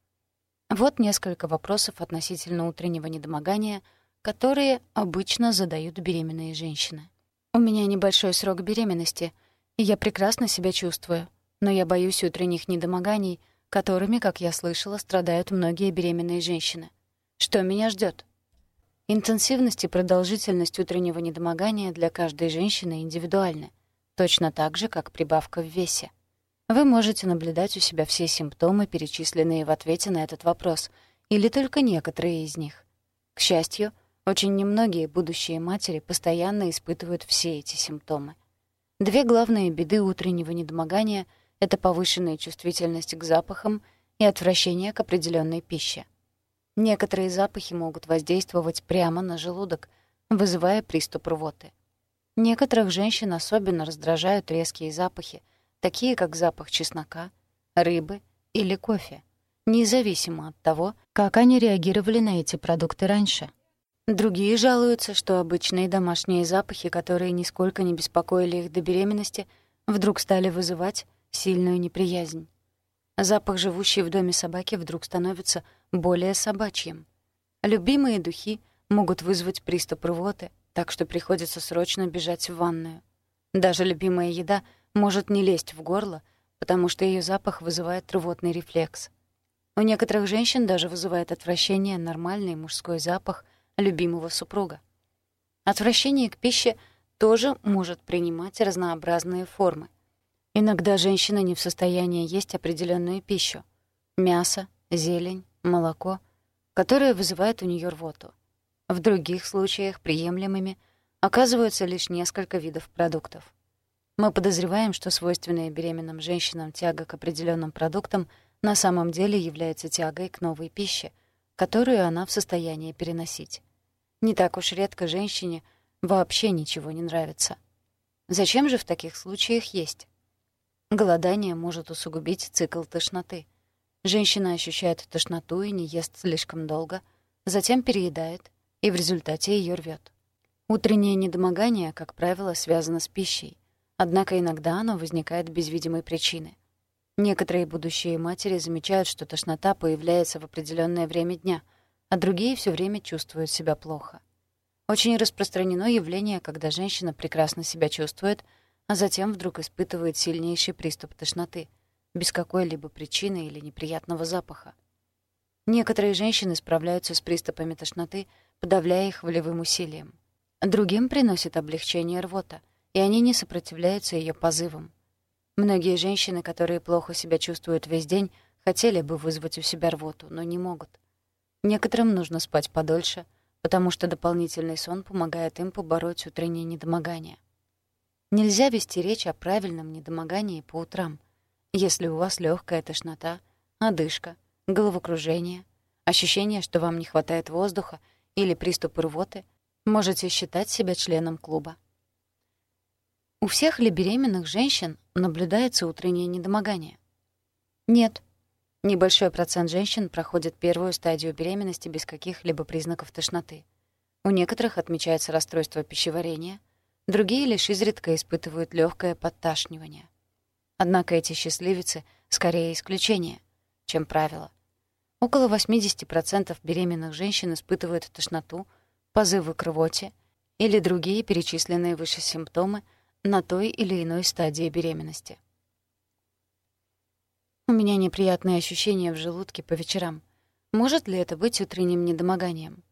Вот несколько вопросов относительно утреннего недомогания, которые обычно задают беременные женщины. У меня небольшой срок беременности, и я прекрасно себя чувствую, но я боюсь утренних недомоганий — которыми, как я слышала, страдают многие беременные женщины. Что меня ждет? Интенсивность и продолжительность утреннего недомогания для каждой женщины индивидуальны, точно так же, как прибавка в весе. Вы можете наблюдать у себя все симптомы, перечисленные в ответе на этот вопрос, или только некоторые из них. К счастью, очень немногие будущие матери постоянно испытывают все эти симптомы. Две главные беды утреннего недомогания — это повышенная чувствительность к запахам и отвращение к определенной пище. Некоторые запахи могут воздействовать прямо на желудок, вызывая приступ рвоты. Некоторых женщин особенно раздражают резкие запахи, такие как запах чеснока, рыбы или кофе, независимо от того, как они реагировали на эти продукты раньше. Другие жалуются, что обычные домашние запахи, которые нисколько не беспокоили их до беременности, вдруг стали вызывать сильную неприязнь. Запах, живущий в доме собаки, вдруг становится более собачьим. Любимые духи могут вызвать приступ рвоты, так что приходится срочно бежать в ванную. Даже любимая еда может не лезть в горло, потому что ее запах вызывает рвотный рефлекс. У некоторых женщин даже вызывает отвращение нормальный мужской запах — любимого супруга. Отвращение к пище тоже может принимать разнообразные формы. Иногда женщина не в состоянии есть определенную пищу — мясо, зелень, молоко, которое вызывает у нее рвоту. В других случаях приемлемыми оказываются лишь несколько видов продуктов. Мы подозреваем, что свойственная беременным женщинам тяга к определенным продуктам на самом деле является тягой к новой пище, которую она в состоянии переносить. Не так уж редко женщине вообще ничего не нравится. Зачем же в таких случаях есть? Голодание может усугубить цикл тошноты. Женщина ощущает тошноту и не ест слишком долго, затем переедает, и в результате ее рвет. Утреннее недомогание, как правило, связано с пищей, однако иногда оно возникает без видимой причины. Некоторые будущие матери замечают, что тошнота появляется в определенное время дня — а другие все время чувствуют себя плохо. Очень распространено явление, когда женщина прекрасно себя чувствует, а затем вдруг испытывает сильнейший приступ тошноты, без какой-либо причины или неприятного запаха. Некоторые женщины справляются с приступами тошноты, подавляя их волевым усилием. Другим приносит облегчение рвота, и они не сопротивляются ее позывам. Многие женщины, которые плохо себя чувствуют весь день, хотели бы вызвать у себя рвоту, но не могут. Некоторым нужно спать подольше, потому что дополнительный сон помогает им побороть утреннее недомогание. Нельзя вести речь о правильном недомогании по утрам, если у вас легкая тошнота, одышка, головокружение, ощущение, что вам не хватает воздуха или приступ рвоты, можете считать себя членом клуба. У всех ли беременных женщин наблюдается утреннее недомогание? Нет, Небольшой процент женщин проходит первую стадию беременности без каких-либо признаков тошноты. У некоторых отмечается расстройство пищеварения, другие лишь изредка испытывают легкое подташнивание. Однако эти счастливицы скорее исключение, чем правило. Около 80% беременных женщин испытывают тошноту, позывы к рвоте или другие перечисленные выше симптомы на той или иной стадии беременности. У меня неприятные ощущения в желудке по вечерам. Может ли это быть утренним недомоганием?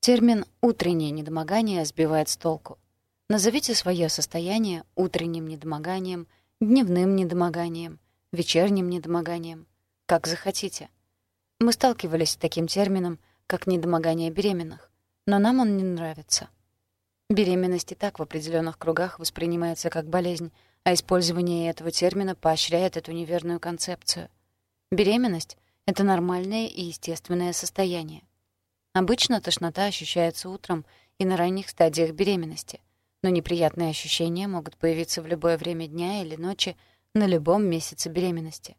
Термин «утреннее недомогание» сбивает с толку. Назовите свое состояние утренним недомоганием, дневным недомоганием, вечерним недомоганием, как захотите. Мы сталкивались с таким термином, как недомогание беременных, но нам он не нравится. Беременность и так в определенных кругах воспринимается как болезнь, а использование этого термина поощряет эту неверную концепцию. Беременность — это нормальное и естественное состояние. Обычно тошнота ощущается утром и на ранних стадиях беременности, но неприятные ощущения могут появиться в любое время дня или ночи на любом месяце беременности.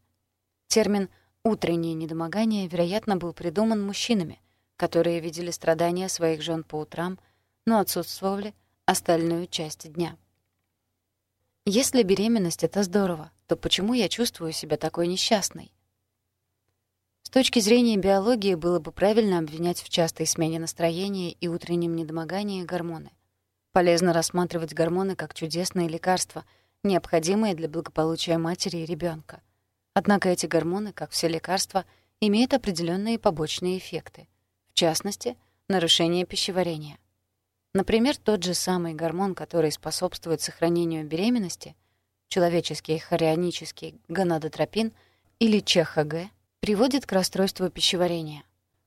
Термин «утреннее недомогание», вероятно, был придуман мужчинами, которые видели страдания своих жен по утрам, но отсутствовали остальную часть дня. Если беременность — это здорово, то почему я чувствую себя такой несчастной? С точки зрения биологии было бы правильно обвинять в частой смене настроения и утреннем недомогании гормоны. Полезно рассматривать гормоны как чудесные лекарства, необходимые для благополучия матери и ребенка. Однако эти гормоны, как все лекарства, имеют определенные побочные эффекты, в частности, нарушение пищеварения. Например, тот же самый гормон, который способствует сохранению беременности, человеческий хорионический гонадотропин или ЧХГ, приводит к расстройству пищеварения.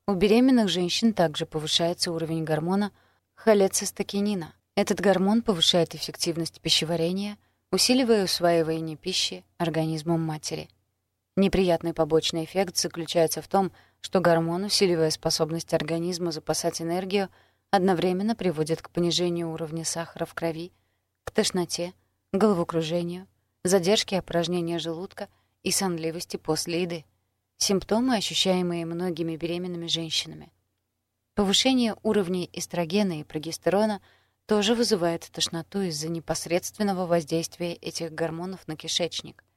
У беременных женщин также повышается уровень гормона холецистокинина. Этот гормон повышает эффективность пищеварения, усиливая усваивание пищи организмом матери. Неприятный побочный эффект заключается в том, что гормон, усиливая способность организма запасать энергию, одновременно приводит к понижению уровня сахара в крови, к тошноте, головокружению, задержке опорожнения желудка и сонливости после еды. Симптомы, ощущаемые многими беременными женщинами. Повышение уровней эстрогена и прогестерона тоже вызывает тошноту из-за непосредственного воздействия этих гормонов на кишечник —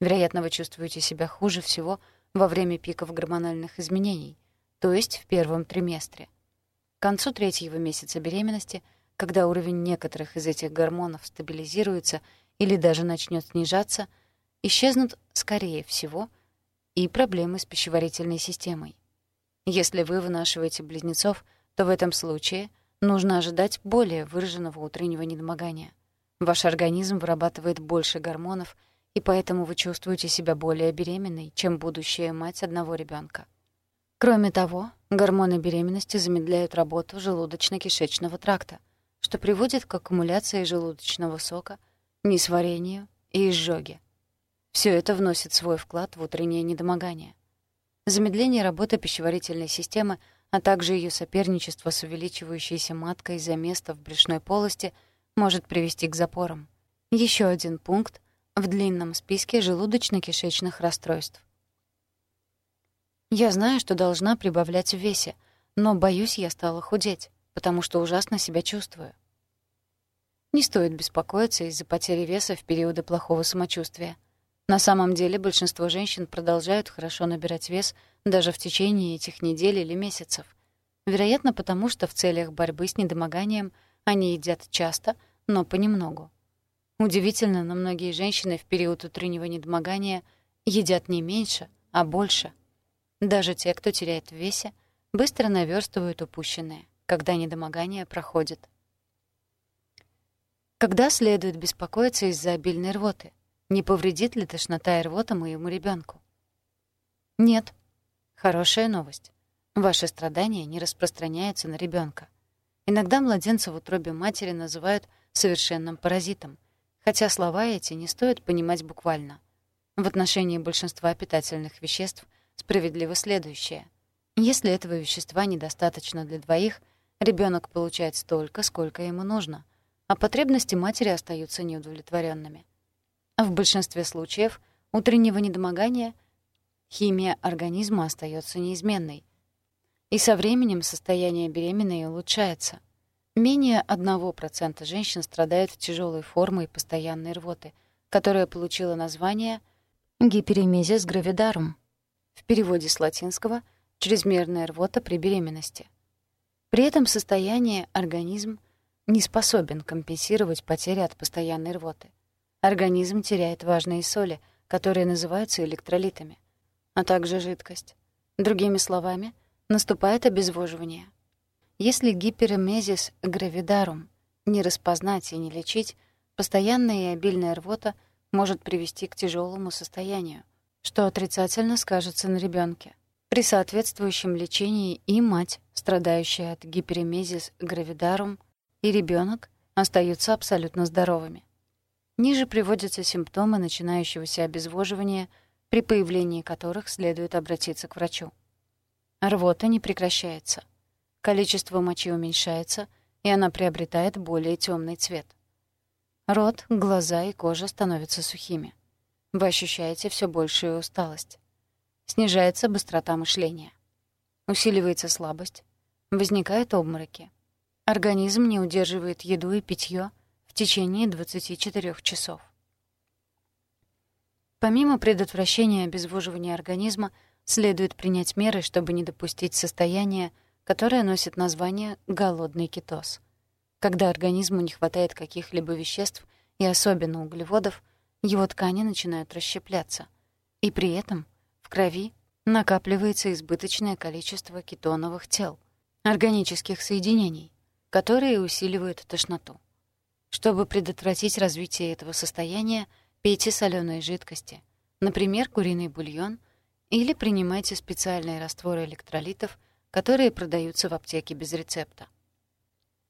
Вероятно, вы чувствуете себя хуже всего во время пиков гормональных изменений, то есть в первом триместре. К концу третьего месяца беременности, когда уровень некоторых из этих гормонов стабилизируется или даже начнет снижаться, исчезнут, скорее всего, и проблемы с пищеварительной системой. Если вы вынашиваете близнецов, то в этом случае нужно ожидать более выраженного утреннего недомогания. Ваш организм вырабатывает больше гормонов — и поэтому вы чувствуете себя более беременной, чем будущая мать одного ребенка. Кроме того, гормоны беременности замедляют работу желудочно-кишечного тракта, что приводит к аккумуляции желудочного сока, несварению и изжоге. Все это вносит свой вклад в утреннее недомогание. Замедление работы пищеварительной системы, а также ее соперничество с увеличивающейся маткой из-за места в брюшной полости может привести к запорам. Еще один пункт, в длинном списке желудочно-кишечных расстройств. Я знаю, что должна прибавлять в весе, но боюсь, я стала худеть, потому что ужасно себя чувствую. Не стоит беспокоиться из-за потери веса в периоды плохого самочувствия. На самом деле большинство женщин продолжают хорошо набирать вес даже в течение этих недель или месяцев. Вероятно, потому что в целях борьбы с недомоганием они едят часто, но понемногу. Удивительно, но многие женщины в период утреннего недомогания едят не меньше, а больше. Даже те, кто теряет в весе, быстро наверстывают упущенное, когда недомогание проходит. Когда следует беспокоиться из-за обильной рвоты? Не повредит ли тошнота и рвота моему ребенку? Нет. Хорошая новость. Ваши страдания не распространяются на ребенка. Иногда младенца в утробе матери называют совершенным паразитом — хотя слова эти не стоит понимать буквально. В отношении большинства питательных веществ справедливо следующее. Если этого вещества недостаточно для двоих, ребенок получает столько, сколько ему нужно, а потребности матери остаются неудовлетворенными. В большинстве случаев утреннего недомогания химия организма остается неизменной. И со временем состояние беременной улучшается. Менее 1% женщин страдают тяжелой формой постоянной рвоты, которая получила название гиперемезис гравидарум, в переводе с латинского «чрезмерная рвота при беременности». При этом состоянии организм не способен компенсировать потери от постоянной рвоты. Организм теряет важные соли, которые называются электролитами, а также жидкость. Другими словами, наступает обезвоживание — если гиперемезис гравидарум не распознать и не лечить, постоянная и обильная рвота может привести к тяжелому состоянию, что отрицательно скажется на ребенке. При соответствующем лечении и мать, страдающая от гиперемезис гравидарум, и ребенок остаются абсолютно здоровыми. Ниже приводятся симптомы начинающегося обезвоживания, при появлении которых следует обратиться к врачу. Рвота не прекращается — Количество мочи уменьшается, и она приобретает более темный цвет. Рот, глаза и кожа становятся сухими. Вы ощущаете все большую усталость. Снижается быстрота мышления. Усиливается слабость. Возникают обмороки. Организм не удерживает еду и питье в течение 24 часов. Помимо предотвращения обезвоживания организма, следует принять меры, чтобы не допустить состояния, которая носит название «голодный кетоз». Когда организму не хватает каких-либо веществ и особенно углеводов, его ткани начинают расщепляться. И при этом в крови накапливается избыточное количество кетоновых тел, органических соединений, которые усиливают тошноту. Чтобы предотвратить развитие этого состояния, Пейте соленые жидкости, например, куриный бульон, или принимайте специальные растворы электролитов, которые продаются в аптеке без рецепта.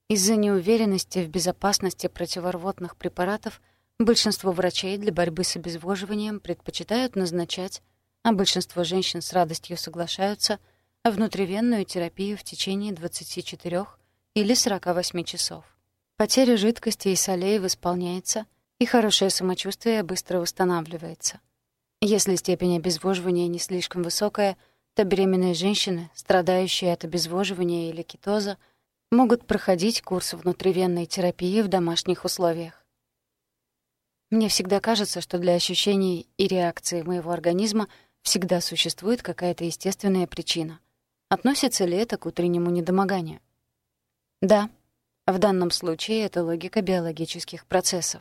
Из-за неуверенности в безопасности противорвотных препаратов большинство врачей для борьбы с обезвоживанием предпочитают назначать, а большинство женщин с радостью соглашаются, внутривенную терапию в течение 24 или 48 часов. Потеря жидкости и солей восполняется, и хорошее самочувствие быстро восстанавливается. Если степень обезвоживания не слишком высокая, то беременные женщины, страдающие от обезвоживания или кетоза, могут проходить курс внутривенной терапии в домашних условиях. Мне всегда кажется, что для ощущений и реакции моего организма всегда существует какая-то естественная причина. Относится ли это к утреннему недомоганию? Да, в данном случае это логика биологических процессов.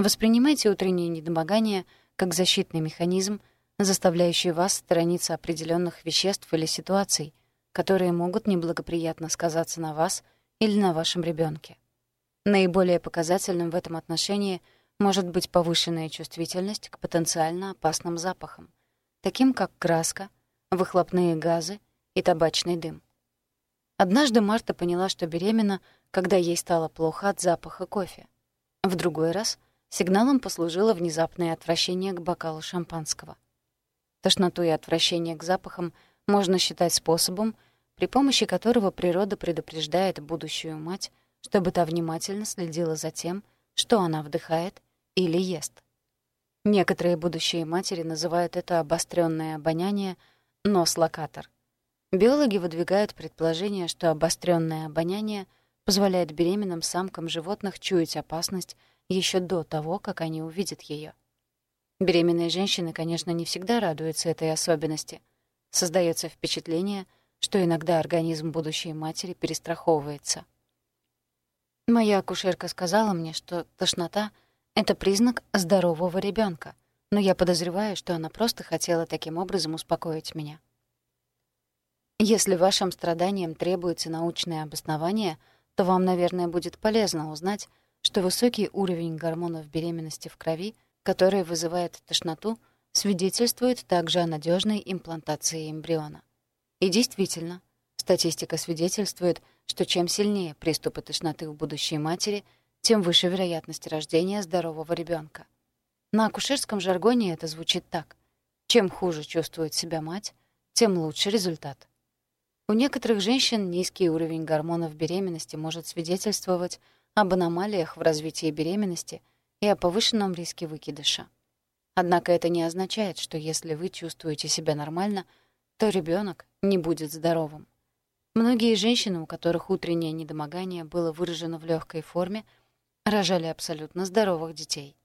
Воспринимайте утреннее недомогание как защитный механизм, заставляющий вас сторониться определенных веществ или ситуаций, которые могут неблагоприятно сказаться на вас или на вашем ребенке. Наиболее показательным в этом отношении может быть повышенная чувствительность к потенциально опасным запахам, таким как краска, выхлопные газы и табачный дым. Однажды Марта поняла, что беременна, когда ей стало плохо от запаха кофе. В другой раз сигналом послужило внезапное отвращение к бокалу шампанского. Тошноту и отвращение к запахам можно считать способом, при помощи которого природа предупреждает будущую мать, чтобы та внимательно следила за тем, что она вдыхает или ест. Некоторые будущие матери называют это обострённое обоняние нос-локатор. Биологи выдвигают предположение, что обострённое обоняние позволяет беременным самкам животных чуять опасность еще до того, как они увидят её. Беременные женщины, конечно, не всегда радуются этой особенности. Создается впечатление — что иногда организм будущей матери перестраховывается. Моя акушерка сказала мне, что тошнота — это признак здорового ребенка, но я подозреваю, что она просто хотела таким образом успокоить меня. Если вашим страданиям требуется научное обоснование, то вам, наверное, будет полезно узнать, что высокий уровень гормонов беременности в крови, который вызывает тошноту, свидетельствует также о надежной имплантации эмбриона. И действительно, статистика свидетельствует, что чем сильнее приступы тошноты у будущей матери, тем выше вероятность рождения здорового ребенка. На акушерском жаргоне это звучит так. Чем хуже чувствует себя мать, тем лучше результат. У некоторых женщин низкий уровень гормонов беременности может свидетельствовать об аномалиях в развитии беременности и о повышенном риске выкидыша. Однако это не означает, что если вы чувствуете себя нормально — то ребенок не будет здоровым. Многие женщины, у которых утреннее недомогание было выражено в легкой форме, рожали абсолютно здоровых детей.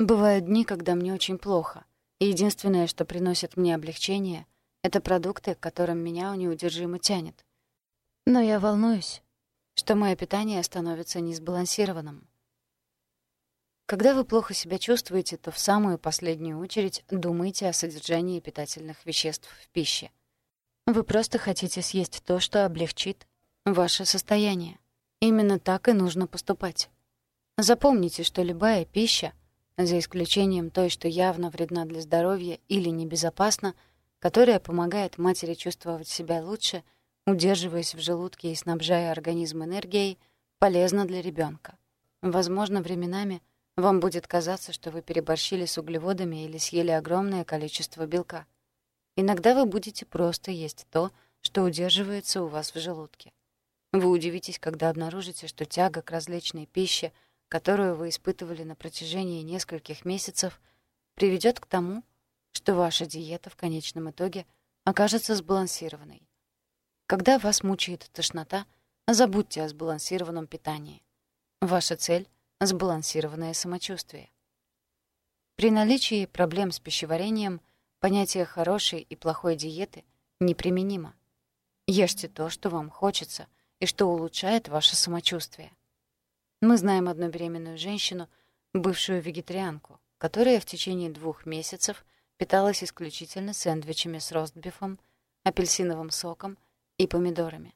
Бывают дни, когда мне очень плохо, и единственное, что приносит мне облегчение, это продукты, к которым меня неудержимо тянет. Но я волнуюсь, что мое питание становится несбалансированным. Когда вы плохо себя чувствуете, то в самую последнюю очередь думайте о содержании питательных веществ в пище. Вы просто хотите съесть то, что облегчит ваше состояние. Именно так и нужно поступать. Запомните, что любая пища, за исключением той, что явно вредна для здоровья или небезопасна, которая помогает матери чувствовать себя лучше, удерживаясь в желудке и снабжая организм энергией, полезна для ребенка. Возможно, временами – вам будет казаться, что вы переборщили с углеводами или съели огромное количество белка. Иногда вы будете просто есть то, что удерживается у вас в желудке. Вы удивитесь, когда обнаружите, что тяга к различной пище, которую вы испытывали на протяжении нескольких месяцев, приведет к тому, что ваша диета в конечном итоге окажется сбалансированной. Когда вас мучает тошнота, забудьте о сбалансированном питании. Ваша цель сбалансированное самочувствие. При наличии проблем с пищеварением понятие хорошей и плохой диеты неприменимо. Ешьте то, что вам хочется и что улучшает ваше самочувствие. Мы знаем одну беременную женщину, бывшую вегетарианку, которая в течение двух месяцев питалась исключительно сэндвичами с ростбифом, апельсиновым соком и помидорами.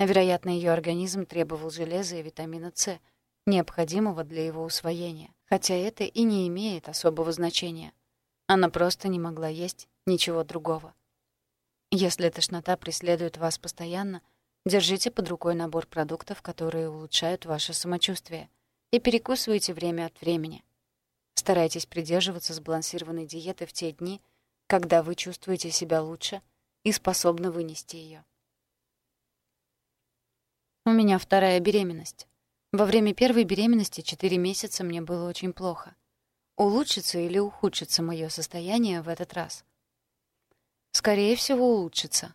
Вероятно, ее организм требовал железа и витамина С — необходимого для его усвоения, хотя это и не имеет особого значения. Она просто не могла есть ничего другого. Если тошнота преследует вас постоянно, держите под рукой набор продуктов, которые улучшают ваше самочувствие, и перекусывайте время от времени. Старайтесь придерживаться сбалансированной диеты в те дни, когда вы чувствуете себя лучше и способны вынести ее. У меня вторая беременность. Во время первой беременности 4 месяца мне было очень плохо. Улучшится или ухудшится мое состояние в этот раз? Скорее всего, улучшится.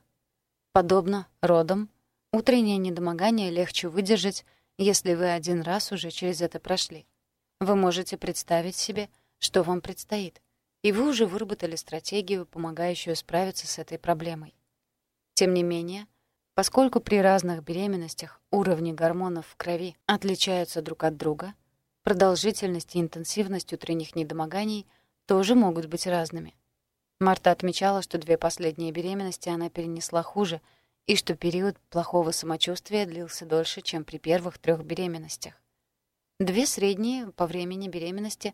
Подобно родам, утреннее недомогание легче выдержать, если вы один раз уже через это прошли. Вы можете представить себе, что вам предстоит, и вы уже выработали стратегию, помогающую справиться с этой проблемой. Тем не менее, поскольку при разных беременностях уровни гормонов в крови отличаются друг от друга, продолжительность и интенсивность утренних недомоганий тоже могут быть разными. Марта отмечала, что две последние беременности она перенесла хуже и что период плохого самочувствия длился дольше, чем при первых трех беременностях. Две средние по времени беременности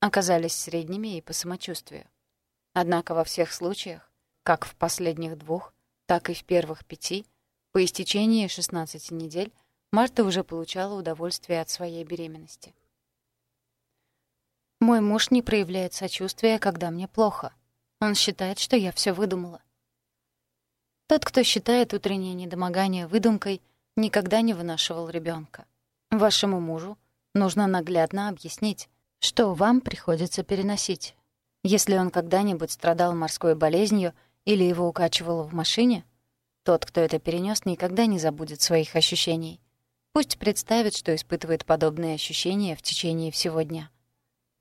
оказались средними и по самочувствию. Однако во всех случаях, как в последних двух, так и в первых пяти, по истечении 16 недель Марта уже получала удовольствие от своей беременности. Мой муж не проявляет сочувствия, когда мне плохо. Он считает, что я все выдумала. Тот, кто считает утреннее недомогание выдумкой, никогда не вынашивал ребенка. Вашему мужу нужно наглядно объяснить, что вам приходится переносить. Если он когда-нибудь страдал морской болезнью или его укачивало в машине, тот, кто это перенес, никогда не забудет своих ощущений. Пусть представит, что испытывает подобные ощущения в течение всего дня.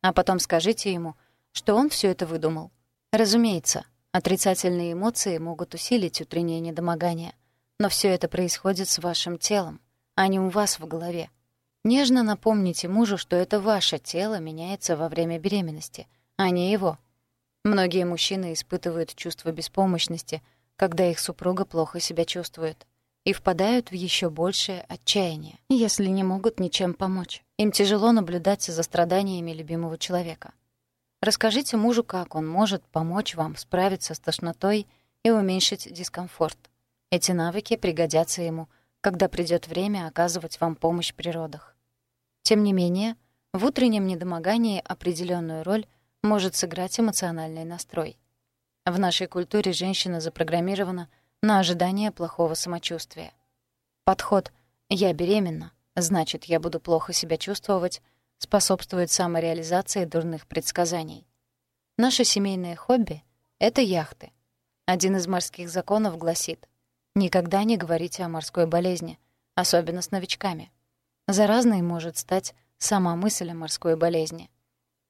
А потом скажите ему, что он все это выдумал. Разумеется, отрицательные эмоции могут усилить утреннее недомогание, но все это происходит с вашим телом, а не у вас в голове. Нежно напомните мужу, что это ваше тело меняется во время беременности, а не его. Многие мужчины испытывают чувство беспомощности, когда их супруга плохо себя чувствует, и впадают в еще большее отчаяние, если не могут ничем помочь. Им тяжело наблюдать за страданиями любимого человека. Расскажите мужу, как он может помочь вам справиться с тошнотой и уменьшить дискомфорт. Эти навыки пригодятся ему, когда придет время оказывать вам помощь при родах. Тем не менее, в утреннем недомогании определенную роль может сыграть эмоциональный настрой. В нашей культуре женщина запрограммирована на ожидание плохого самочувствия. Подход «я беременна», значит, я буду плохо себя чувствовать, способствует самореализации дурных предсказаний. Наше семейное хобби — это яхты. Один из морских законов гласит «Никогда не говорите о морской болезни, особенно с новичками». Заразной может стать сама мысль о морской болезни.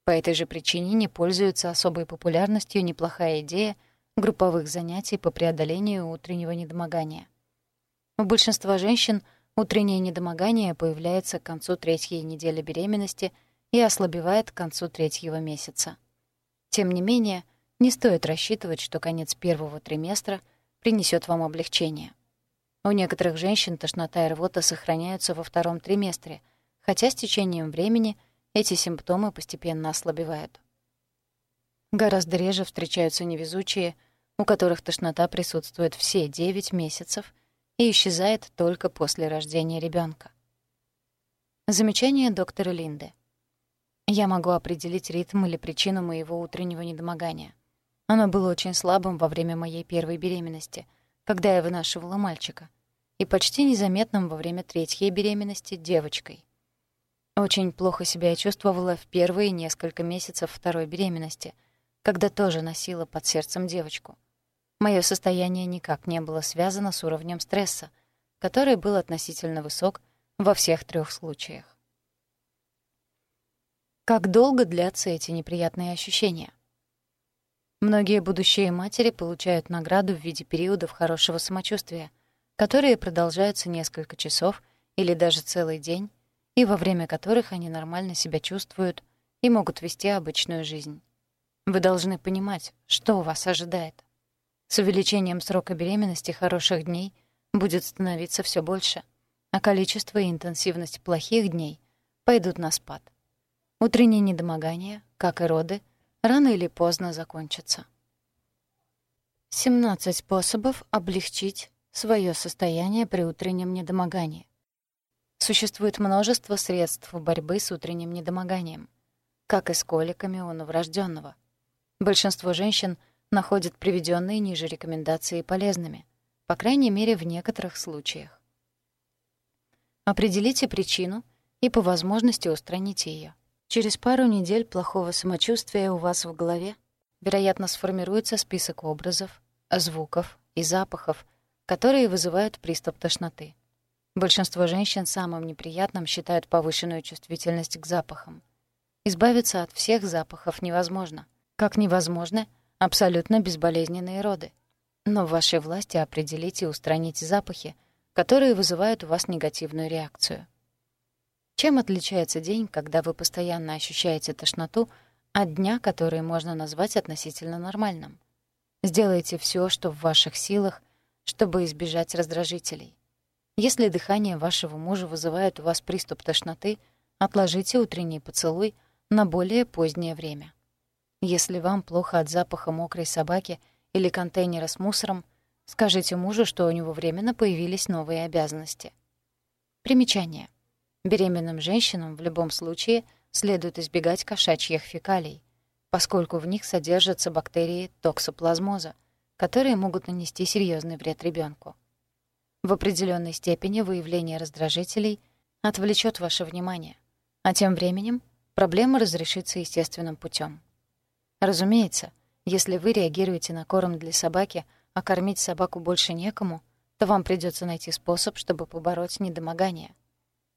По этой же причине не пользуется особой популярностью неплохая идея групповых занятий по преодолению утреннего недомогания. У большинства женщин утреннее недомогание появляется к концу третьей недели беременности и ослабевает к концу третьего месяца. Тем не менее, не стоит рассчитывать, что конец первого триместра принесет вам облегчение. У некоторых женщин тошнота и рвота сохраняются во втором триместре, хотя с течением времени эти симптомы постепенно ослабевают. Гораздо реже встречаются невезучие, у которых тошнота присутствует все 9 месяцев и исчезает только после рождения ребенка. Замечание доктора Линды. Я могу определить ритм или причину моего утреннего недомогания. Оно было очень слабым во время моей первой беременности, когда я вынашивала мальчика и почти незаметным во время третьей беременности девочкой. Очень плохо себя чувствовала в первые несколько месяцев второй беременности, когда тоже носила под сердцем девочку. Моё состояние никак не было связано с уровнем стресса, который был относительно высок во всех трех случаях. Как долго длятся эти неприятные ощущения? Многие будущие матери получают награду в виде периодов хорошего самочувствия — которые продолжаются несколько часов или даже целый день, и во время которых они нормально себя чувствуют и могут вести обычную жизнь. Вы должны понимать, что вас ожидает. С увеличением срока беременности хороших дней будет становиться все больше, а количество и интенсивность плохих дней пойдут на спад. Утренние недомогания, как и роды, рано или поздно закончатся. 17 способов облегчить свое состояние при утреннем недомогании. Существует множество средств борьбы с утренним недомоганием, как и с коликами у новорожденного. Большинство женщин находят приведенные ниже рекомендации полезными, по крайней мере, в некоторых случаях. Определите причину и по возможности устраните ее. Через пару недель плохого самочувствия у вас в голове, вероятно, сформируется список образов, звуков и запахов, которые вызывают приступ тошноты. Большинство женщин самым неприятным считают повышенную чувствительность к запахам. Избавиться от всех запахов невозможно. Как невозможно абсолютно безболезненные роды. Но в вашей власти определить и устранить запахи, которые вызывают у вас негативную реакцию. Чем отличается день, когда вы постоянно ощущаете тошноту, от дня, который можно назвать относительно нормальным? Сделайте все, что в ваших силах, чтобы избежать раздражителей. Если дыхание вашего мужа вызывает у вас приступ тошноты, отложите утренний поцелуй на более позднее время. Если вам плохо от запаха мокрой собаки или контейнера с мусором, скажите мужу, что у него временно появились новые обязанности. Примечание. Беременным женщинам в любом случае следует избегать кошачьих фекалий, поскольку в них содержатся бактерии токсоплазмоза, которые могут нанести серьезный вред ребенку. В определенной степени выявление раздражителей отвлечет ваше внимание, а тем временем проблема разрешится естественным путем. Разумеется, если вы реагируете на корм для собаки, а кормить собаку больше некому, то вам придется найти способ, чтобы побороть недомогание.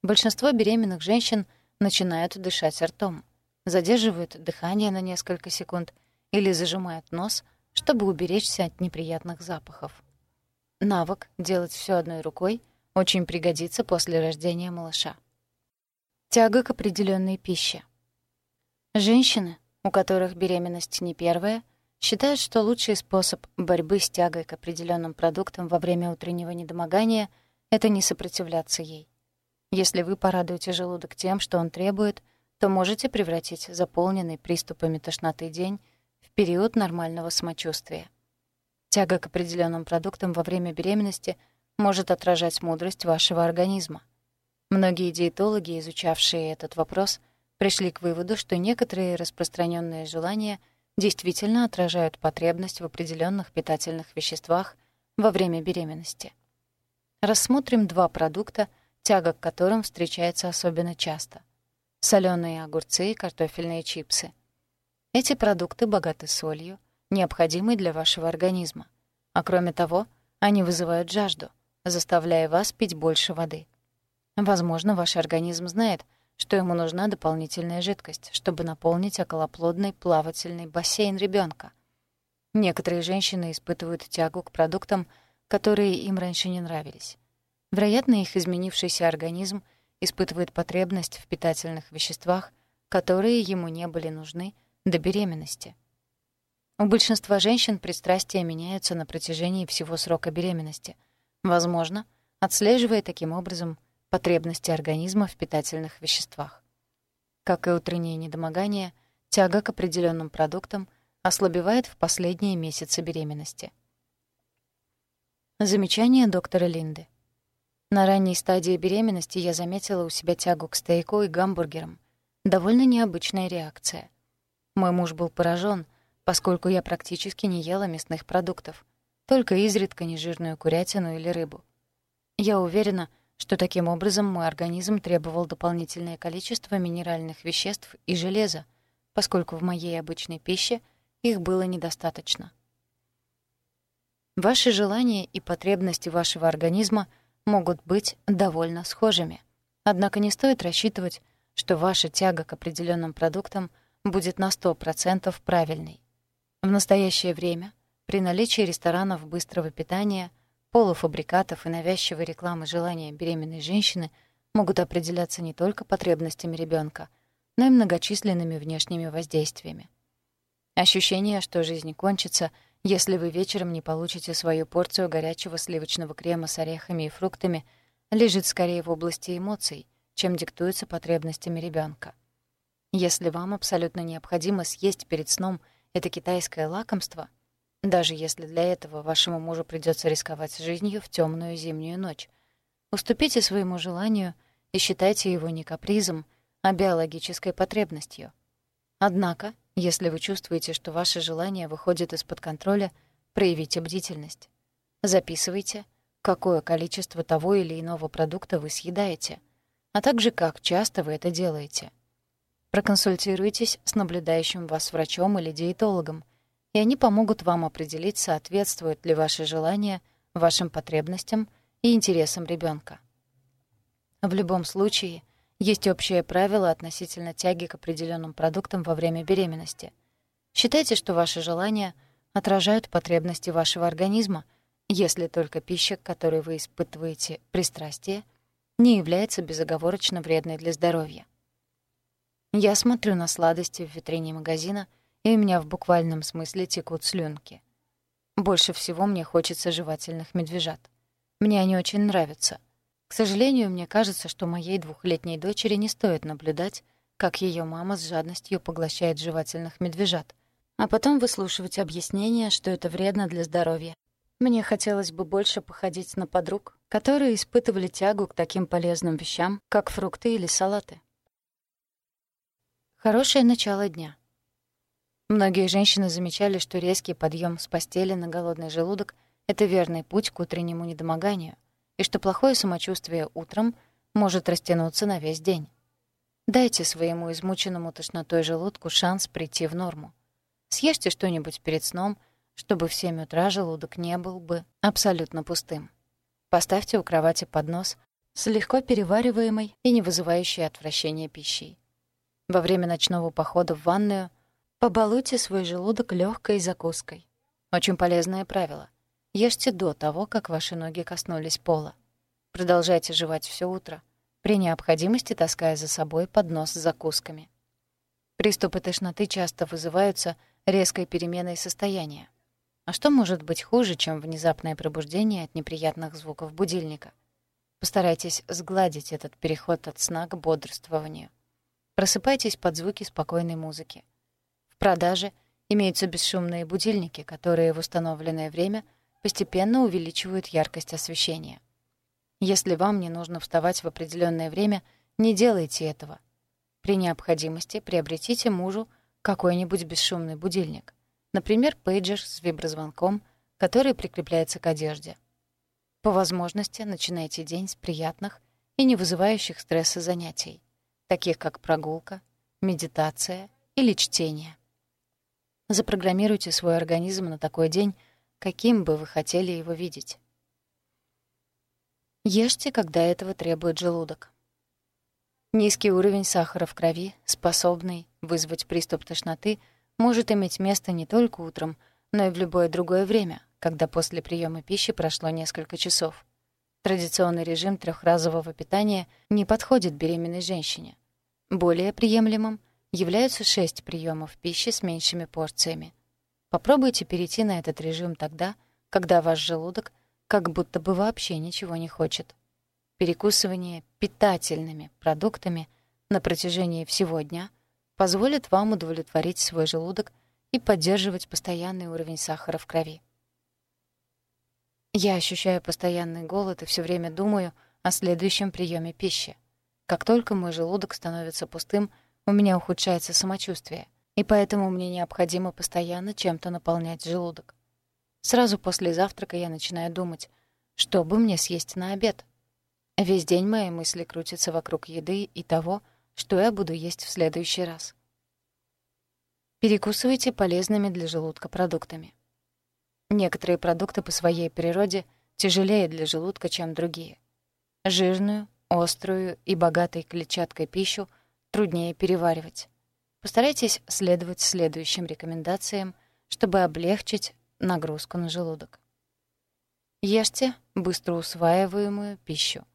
Большинство беременных женщин начинают дышать ртом — задерживают дыхание на несколько секунд или зажимают нос, чтобы уберечься от неприятных запахов. Навык делать все одной рукой очень пригодится после рождения малыша. Тяга к определенной пище. Женщины, у которых беременность не первая, считают, что лучший способ борьбы с тягой к определенным продуктам во время утреннего недомогания — это не сопротивляться ей. Если вы порадуете желудок тем, что он требует — то можете превратить заполненный приступами тошноты день в период нормального самочувствия. Тяга к определенным продуктам во время беременности может отражать мудрость вашего организма. Многие диетологи, изучавшие этот вопрос, пришли к выводу, что некоторые распространенные желания действительно отражают потребность в определенных питательных веществах во время беременности. Рассмотрим два продукта, тяга к которым встречается особенно часто соленые огурцы и картофельные чипсы. Эти продукты богаты солью, необходимой для вашего организма. А кроме того, они вызывают жажду, заставляя вас пить больше воды. Возможно, ваш организм знает, что ему нужна дополнительная жидкость, чтобы наполнить околоплодный плавательный бассейн ребенка. Некоторые женщины испытывают тягу к продуктам, которые им раньше не нравились. Вероятно, их изменившийся организм — испытывает потребность в питательных веществах, которые ему не были нужны до беременности. У большинства женщин пристрастия меняются на протяжении всего срока беременности, возможно, отслеживая таким образом потребности организма в питательных веществах. Как и утреннее недомогание, тяга к определенным продуктам ослабевает в последние месяцы беременности. Замечание доктора Линды. На ранней стадии беременности я заметила у себя тягу к стейку и гамбургерам. Довольно необычная реакция. Мой муж был поражен, поскольку я практически не ела мясных продуктов, только изредка нежирную курятину или рыбу. Я уверена, что таким образом мой организм требовал дополнительное количество минеральных веществ и железа, поскольку в моей обычной пище их было недостаточно. Ваши желания и потребности вашего организма — могут быть довольно схожими. Однако не стоит рассчитывать, что ваша тяга к определенным продуктам будет на 100% правильной. В настоящее время, при наличии ресторанов быстрого питания, полуфабрикатов и навязчивой рекламы желания беременной женщины могут определяться не только потребностями ребенка, но и многочисленными внешними воздействиями. Ощущение, что жизнь кончится — если вы вечером не получите свою порцию горячего сливочного крема с орехами и фруктами, лежит скорее в области эмоций, чем диктуется потребностями ребенка. Если вам абсолютно необходимо съесть перед сном это китайское лакомство, даже если для этого вашему мужу придется рисковать жизнью в темную зимнюю ночь, уступите своему желанию и считайте его не капризом, а биологической потребностью. Однако, если вы чувствуете, что ваше желание выходит из-под контроля, проявите бдительность. Записывайте, какое количество того или иного продукта вы съедаете, а также как часто вы это делаете. Проконсультируйтесь с наблюдающим вас врачом или диетологом, и они помогут вам определить, соответствует ли ваше желание вашим потребностям и интересам ребенка. В любом случае, есть общее правило относительно тяги к определенным продуктам во время беременности. Считайте, что ваши желания отражают потребности вашего организма, если только пища, к которой вы испытываете пристрастие, не является безоговорочно вредной для здоровья. Я смотрю на сладости в витрине магазина, и у меня в буквальном смысле текут слюнки. Больше всего мне хочется жевательных медвежат. Мне они очень нравятся. К сожалению, мне кажется, что моей двухлетней дочери не стоит наблюдать, как ее мама с жадностью поглощает жевательных медвежат, а потом выслушивать объяснения, что это вредно для здоровья. Мне хотелось бы больше походить на подруг, которые испытывали тягу к таким полезным вещам, как фрукты или салаты. Хорошее начало дня. Многие женщины замечали, что резкий подъем с постели на голодный желудок — это верный путь к утреннему недомоганию, и что плохое самочувствие утром может растянуться на весь день. Дайте своему измученному тошнотой желудку шанс прийти в норму. Съешьте что-нибудь перед сном, чтобы в 7 утра желудок не был бы абсолютно пустым. Поставьте у кровати поднос с легко перевариваемой и не вызывающей отвращения пищей. Во время ночного похода в ванную побалуйте свой желудок легкой закуской. Очень полезное правило. Ешьте до того, как ваши ноги коснулись пола. Продолжайте жевать все утро, при необходимости таская за собой поднос с закусками. Приступы тошноты часто вызываются резкой переменой состояния. А что может быть хуже, чем внезапное пробуждение от неприятных звуков будильника? Постарайтесь сгладить этот переход от сна к бодрствованию. Просыпайтесь под звуки спокойной музыки. В продаже имеются бесшумные будильники, которые в установленное время постепенно увеличивают яркость освещения. Если вам не нужно вставать в определенное время, не делайте этого. При необходимости приобретите мужу какой-нибудь бесшумный будильник. Например, пейджер с виброзвонком, который прикрепляется к одежде. По возможности начинайте день с приятных и не вызывающих стресса занятий таких как прогулка, медитация или чтение. Запрограммируйте свой организм на такой день, каким бы вы хотели его видеть. Ешьте, когда этого требует желудок. Низкий уровень сахара в крови, способный вызвать приступ тошноты, может иметь место не только утром, но и в любое другое время, когда после приема пищи прошло несколько часов. Традиционный режим трехразового питания не подходит беременной женщине. Более приемлемым являются 6 приемов пищи с меньшими порциями. Попробуйте перейти на этот режим тогда, когда ваш желудок как будто бы вообще ничего не хочет. Перекусывание питательными продуктами на протяжении всего дня позволит вам удовлетворить свой желудок и поддерживать постоянный уровень сахара в крови. Я ощущаю постоянный голод и все время думаю о следующем приеме пищи. Как только мой желудок становится пустым, у меня ухудшается самочувствие, и поэтому мне необходимо постоянно чем-то наполнять желудок. Сразу после завтрака я начинаю думать, что бы мне съесть на обед. Весь день мои мысли крутятся вокруг еды и того, что я буду есть в следующий раз. Перекусывайте полезными для желудка продуктами. Некоторые продукты по своей природе тяжелее для желудка, чем другие. Жирную, Острую и богатой клетчаткой пищу труднее переваривать. Постарайтесь следовать следующим рекомендациям, чтобы облегчить нагрузку на желудок. Ешьте быстро усваиваемую пищу.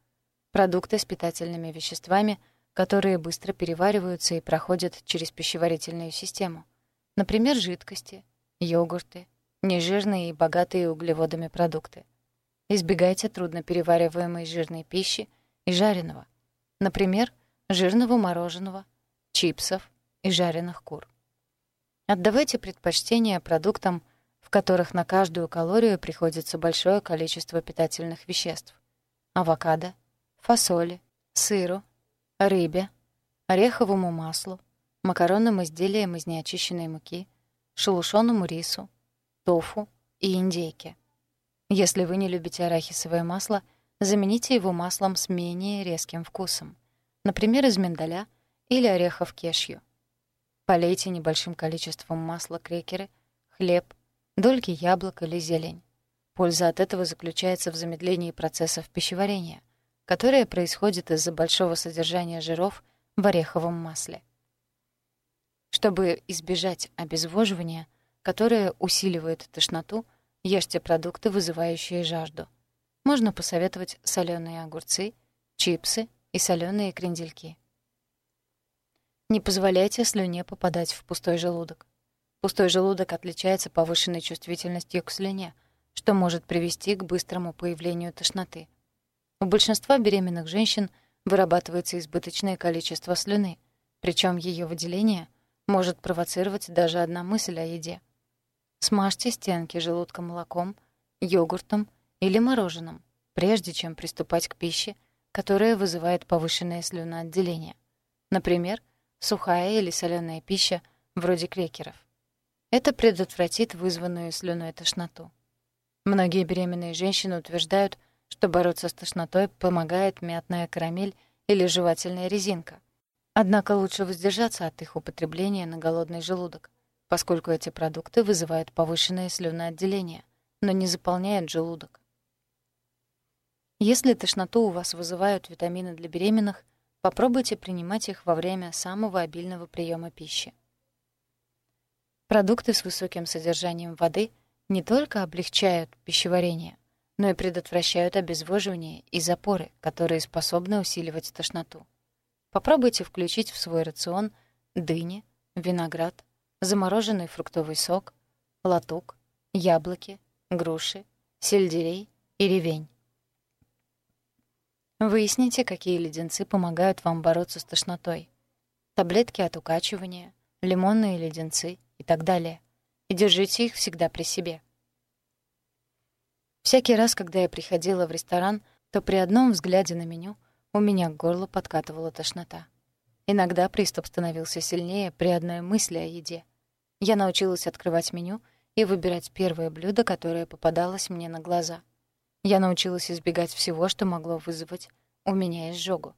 Продукты с питательными веществами, которые быстро перевариваются и проходят через пищеварительную систему. Например, жидкости, йогурты, нежирные и богатые углеводами продукты. Избегайте трудно перевариваемой жирной пищи и жареного. Например, жирного мороженого, чипсов и жареных кур. Отдавайте предпочтение продуктам, в которых на каждую калорию приходится большое количество питательных веществ. Авокадо, фасоли, сыру, рыбе, ореховому маслу, макаронным изделиям из неочищенной муки, шелушеному рису, тофу и индейке. Если вы не любите арахисовое масло, замените его маслом с менее резким вкусом, например, из миндаля или орехов кешью. Полейте небольшим количеством масла крекеры, хлеб, дольки яблок или зелень. Польза от этого заключается в замедлении процессов пищеварения, которое происходит из-за большого содержания жиров в ореховом масле. Чтобы избежать обезвоживания, которое усиливает тошноту, ешьте продукты, вызывающие жажду. Можно посоветовать соленые огурцы, чипсы и соленые крендельки. Не позволяйте слюне попадать в пустой желудок. Пустой желудок отличается повышенной чувствительностью к слюне, что может привести к быстрому появлению тошноты. У большинства беременных женщин вырабатывается избыточное количество слюны, причем ее выделение может провоцировать даже одна мысль о еде. Смажьте стенки желудка молоком, йогуртом или мороженым, прежде чем приступать к пище, которая вызывает повышенное слюноотделение. Например, сухая или соленая пища, вроде крекеров. Это предотвратит вызванную слюной тошноту. Многие беременные женщины утверждают, что бороться с тошнотой помогает мятная карамель или жевательная резинка. Однако лучше воздержаться от их употребления на голодный желудок, поскольку эти продукты вызывают повышенное слюноотделение, но не заполняют желудок. Если тошноту у вас вызывают витамины для беременных, Попробуйте принимать их во время самого обильного приема пищи. Продукты с высоким содержанием воды не только облегчают пищеварение, но и предотвращают обезвоживание и запоры, которые способны усиливать тошноту. Попробуйте включить в свой рацион дыни, виноград, замороженный фруктовый сок, латук, яблоки, груши, сельдерей и ревень. Выясните, какие леденцы помогают вам бороться с тошнотой. Таблетки от укачивания, лимонные леденцы и так далее. И держите их всегда при себе. Всякий раз, когда я приходила в ресторан, то при одном взгляде на меню у меня к горлу подкатывала тошнота. Иногда приступ становился сильнее при одной мысли о еде. Я научилась открывать меню и выбирать первое блюдо, которое попадалось мне на глаза — я научилась избегать всего, что могло вызвать у меня изжогу.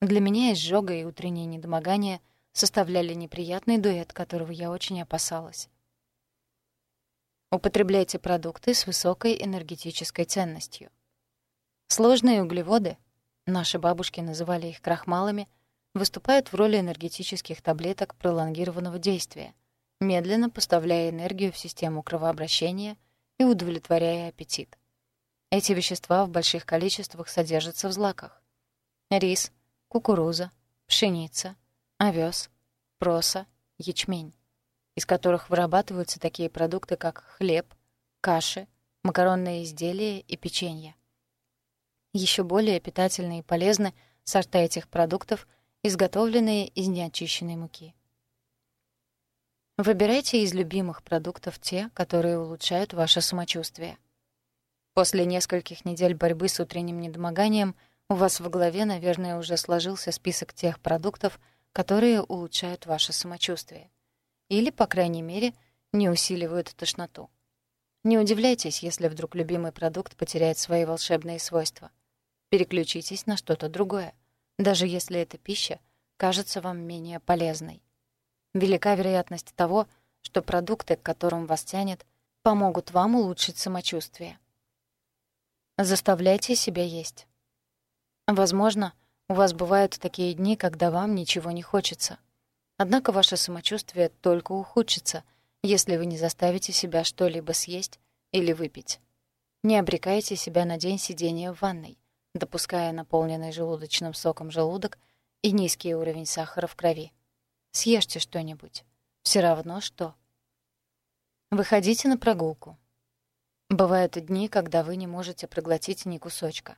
Для меня изжога и утреннее недомогание составляли неприятный дуэт, которого я очень опасалась. Употребляйте продукты с высокой энергетической ценностью. Сложные углеводы, наши бабушки называли их крахмалами, выступают в роли энергетических таблеток пролонгированного действия, медленно поставляя энергию в систему кровообращения и удовлетворяя аппетит. Эти вещества в больших количествах содержатся в злаках. Рис, кукуруза, пшеница, овес, проса, ячмень, из которых вырабатываются такие продукты, как хлеб, каши, макаронные изделия и печенье. Еще более питательны и полезны сорта этих продуктов, изготовленные из неочищенной муки. Выбирайте из любимых продуктов те, которые улучшают ваше самочувствие. После нескольких недель борьбы с утренним недомоганием у вас в голове, наверное, уже сложился список тех продуктов, которые улучшают ваше самочувствие. Или, по крайней мере, не усиливают тошноту. Не удивляйтесь, если вдруг любимый продукт потеряет свои волшебные свойства. Переключитесь на что-то другое, даже если эта пища кажется вам менее полезной. Велика вероятность того, что продукты, к которым вас тянет, помогут вам улучшить самочувствие. Заставляйте себя есть. Возможно, у вас бывают такие дни, когда вам ничего не хочется. Однако ваше самочувствие только ухудшится, если вы не заставите себя что-либо съесть или выпить. Не обрекайте себя на день сидения в ванной, допуская наполненный желудочным соком желудок и низкий уровень сахара в крови. Съешьте что-нибудь. Все равно что. Выходите на прогулку. Бывают дни, когда вы не можете проглотить ни кусочка.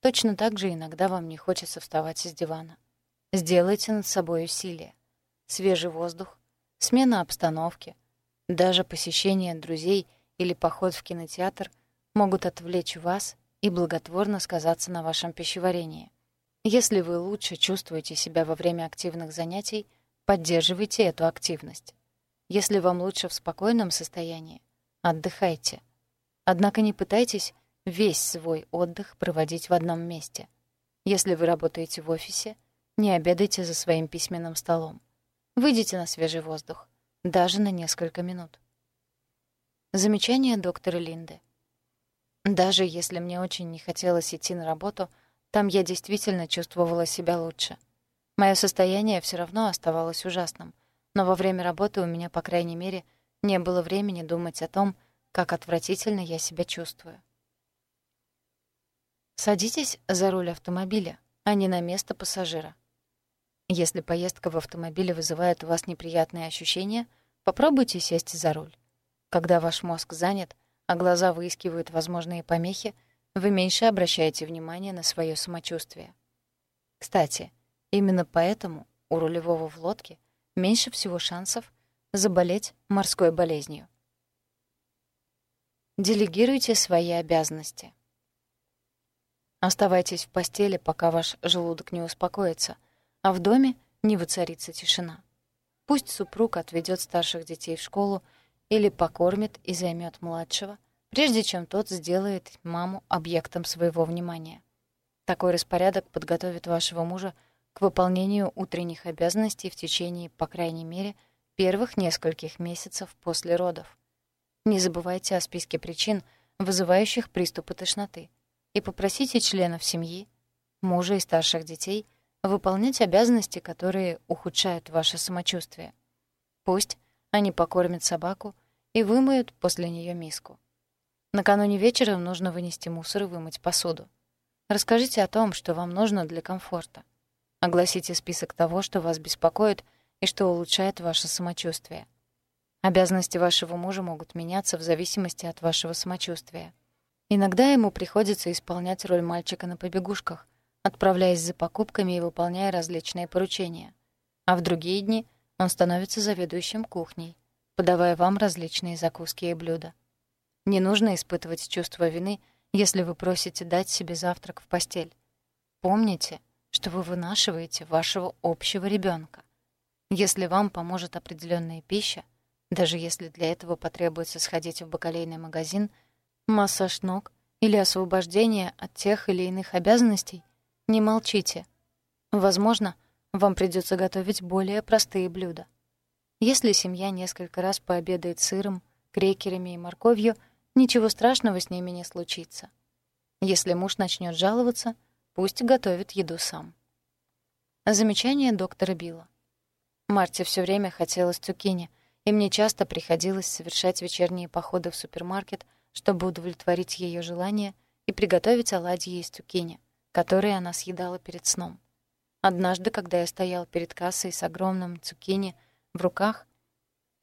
Точно так же иногда вам не хочется вставать с дивана. Сделайте над собой усилие. Свежий воздух, смена обстановки, даже посещение друзей или поход в кинотеатр могут отвлечь вас и благотворно сказаться на вашем пищеварении. Если вы лучше чувствуете себя во время активных занятий, поддерживайте эту активность. Если вам лучше в спокойном состоянии, отдыхайте. Однако не пытайтесь весь свой отдых проводить в одном месте. Если вы работаете в офисе, не обедайте за своим письменным столом. Выйдите на свежий воздух, даже на несколько минут. Замечание доктора Линды. Даже если мне очень не хотелось идти на работу, там я действительно чувствовала себя лучше. Мое состояние все равно оставалось ужасным, но во время работы у меня, по крайней мере, не было времени думать о том, как отвратительно я себя чувствую. Садитесь за руль автомобиля, а не на место пассажира. Если поездка в автомобиле вызывает у вас неприятные ощущения, попробуйте сесть за руль. Когда ваш мозг занят, а глаза выискивают возможные помехи, вы меньше обращаете внимание на свое самочувствие. Кстати, именно поэтому у рулевого в лодке меньше всего шансов заболеть морской болезнью. Делегируйте свои обязанности. Оставайтесь в постели, пока ваш желудок не успокоится, а в доме не воцарится тишина. Пусть супруг отведет старших детей в школу или покормит и займет младшего, прежде чем тот сделает маму объектом своего внимания. Такой распорядок подготовит вашего мужа к выполнению утренних обязанностей в течение, по крайней мере, первых нескольких месяцев после родов. Не забывайте о списке причин, вызывающих приступы тошноты и попросите членов семьи, мужа и старших детей выполнять обязанности, которые ухудшают ваше самочувствие. Пусть они покормят собаку и вымоют после нее миску. Накануне вечером нужно вынести мусор и вымыть посуду. Расскажите о том, что вам нужно для комфорта. Огласите список того, что вас беспокоит и что улучшает ваше самочувствие. Обязанности вашего мужа могут меняться в зависимости от вашего самочувствия. Иногда ему приходится исполнять роль мальчика на побегушках, отправляясь за покупками и выполняя различные поручения. А в другие дни он становится заведующим кухней, подавая вам различные закуски и блюда. Не нужно испытывать чувство вины, если вы просите дать себе завтрак в постель. Помните, что вы вынашиваете вашего общего ребенка. Если вам поможет определенная пища, даже если для этого потребуется сходить в бакалейный магазин — массаж ног или освобождение от тех или иных обязанностей, не молчите. Возможно, вам придется готовить более простые блюда. Если семья несколько раз пообедает сыром, крекерами и морковью, ничего страшного с ними не случится. Если муж начнет жаловаться, пусть готовит еду сам. Замечание доктора Билла. Марте все время хотелось цукини, и мне часто приходилось совершать вечерние походы в супермаркет, чтобы удовлетворить ее желание и приготовить оладьи из цукини, которые она съедала перед сном. Однажды, когда я стоял перед кассой с огромным цукини в руках,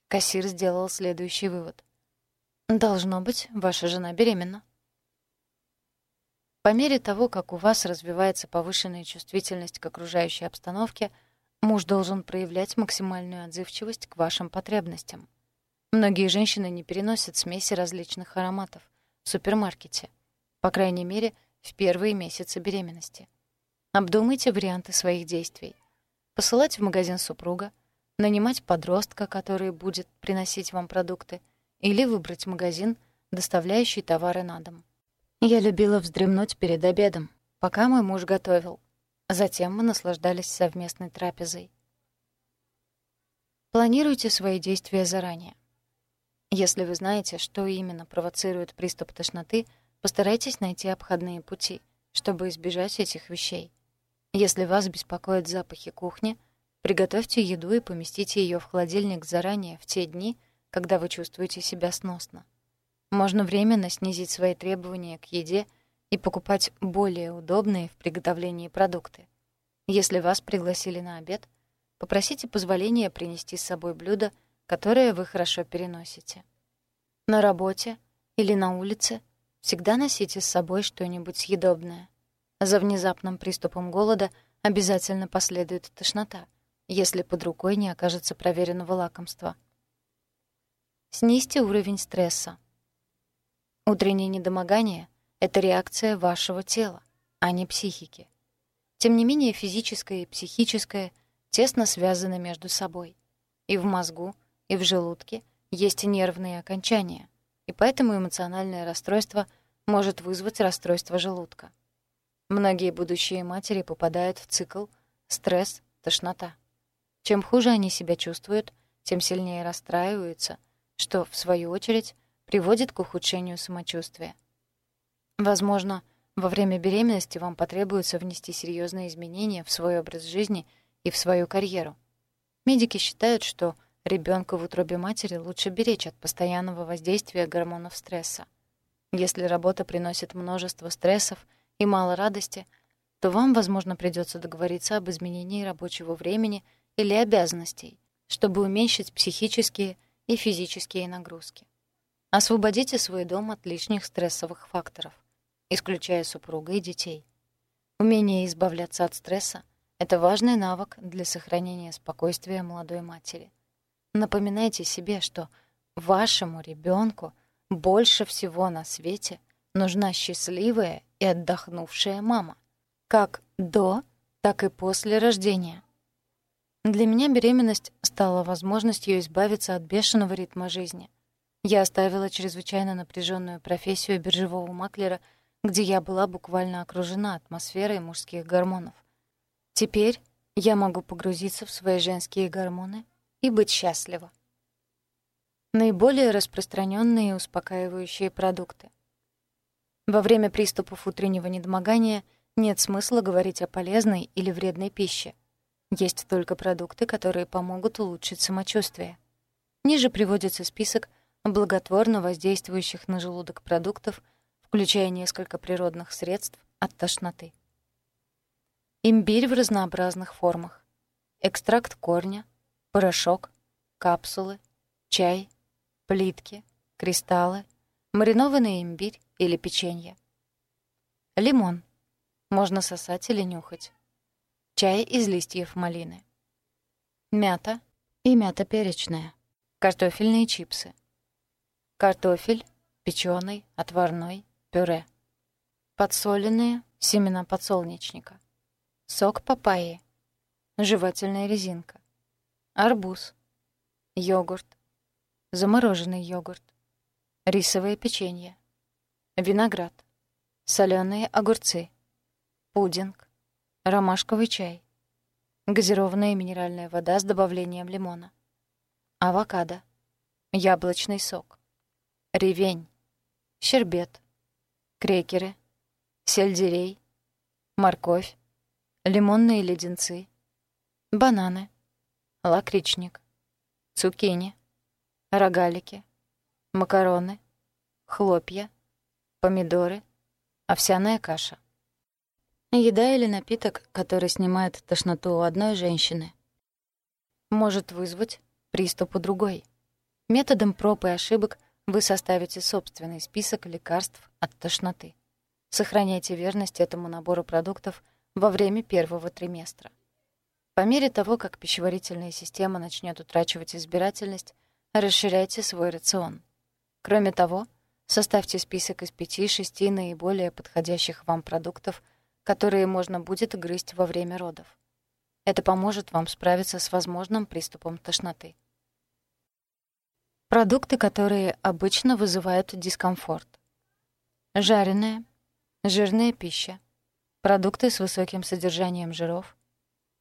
кассир сделал следующий вывод. «Должно быть, ваша жена беременна». По мере того, как у вас развивается повышенная чувствительность к окружающей обстановке, муж должен проявлять максимальную отзывчивость к вашим потребностям. Многие женщины не переносят смеси различных ароматов в супермаркете, по крайней мере, в первые месяцы беременности. Обдумайте варианты своих действий. Посылать в магазин супруга, нанимать подростка, который будет приносить вам продукты, или выбрать магазин, доставляющий товары на дом. Я любила вздремнуть перед обедом, пока мой муж готовил. Затем мы наслаждались совместной трапезой. Планируйте свои действия заранее. Если вы знаете, что именно провоцирует приступ тошноты, постарайтесь найти обходные пути, чтобы избежать этих вещей. Если вас беспокоят запахи кухни, приготовьте еду и поместите ее в холодильник заранее в те дни, когда вы чувствуете себя сносно. Можно временно снизить свои требования к еде и покупать более удобные в приготовлении продукты. Если вас пригласили на обед, попросите позволения принести с собой блюдо, которое вы хорошо переносите. На работе или на улице всегда носите с собой что-нибудь съедобное. За внезапным приступом голода обязательно последует тошнота, если под рукой не окажется проверенного лакомства. Снизьте уровень стресса. Утреннее недомогание — это реакция вашего тела, а не психики. Тем не менее, физическое и психическое тесно связаны между собой. И в мозгу, и в желудке есть нервные окончания, и поэтому эмоциональное расстройство может вызвать расстройство желудка. Многие будущие матери попадают в цикл стресс, тошнота. Чем хуже они себя чувствуют, тем сильнее расстраиваются, что, в свою очередь, приводит к ухудшению самочувствия. Возможно, во время беременности вам потребуется внести серьезные изменения в свой образ жизни и в свою карьеру. Медики считают, что ребенка в утробе матери лучше беречь от постоянного воздействия гормонов стресса. Если работа приносит множество стрессов и мало радости, то вам, возможно, придется договориться об изменении рабочего времени или обязанностей, чтобы уменьшить психические и физические нагрузки. Освободите свой дом от лишних стрессовых факторов исключая супруга и детей. Умение избавляться от стресса — это важный навык для сохранения спокойствия молодой матери. Напоминайте себе, что вашему ребенку больше всего на свете нужна счастливая и отдохнувшая мама, как до, так и после рождения. Для меня беременность стала возможностью избавиться от бешеного ритма жизни. Я оставила чрезвычайно напряженную профессию биржевого маклера — где я была буквально окружена атмосферой мужских гормонов. Теперь я могу погрузиться в свои женские гормоны и быть счастлива. Наиболее распространенные успокаивающие продукты. Во время приступов утреннего недомогания нет смысла говорить о полезной или вредной пище. Есть только продукты, которые помогут улучшить самочувствие. Ниже приводится список благотворно воздействующих на желудок продуктов — включая несколько природных средств от тошноты. Имбирь в разнообразных формах. Экстракт корня, порошок, капсулы, чай, плитки, кристаллы, маринованный имбирь или печенье. Лимон. Можно сосать или нюхать. Чай из листьев малины. Мята и мята перечная. Картофельные чипсы. Картофель, печёный, отварной, пюре. Подсоленные семена подсолнечника. Сок папайи. Жевательная резинка. Арбуз. Йогурт. Замороженный йогурт. Рисовое печенье. Виноград. Соленые огурцы. Пудинг. Ромашковый чай. Газированная минеральная вода с добавлением лимона. Авокадо. Яблочный сок. Ревень. Щербет крекеры, сельдерей, морковь, лимонные леденцы, бананы, лакричник, цукини, рогалики, макароны, хлопья, помидоры, овсяная каша. Еда или напиток, который снимает тошноту у одной женщины, может вызвать приступ у другой. Методом проб и ошибок вы составите собственный список лекарств от тошноты. Сохраняйте верность этому набору продуктов во время первого триместра. По мере того, как пищеварительная система начнет утрачивать избирательность, расширяйте свой рацион. Кроме того, составьте список из пяти-шести наиболее подходящих вам продуктов, которые можно будет грызть во время родов. Это поможет вам справиться с возможным приступом тошноты. Продукты, которые обычно вызывают дискомфорт. Жареная, жирная пища, продукты с высоким содержанием жиров,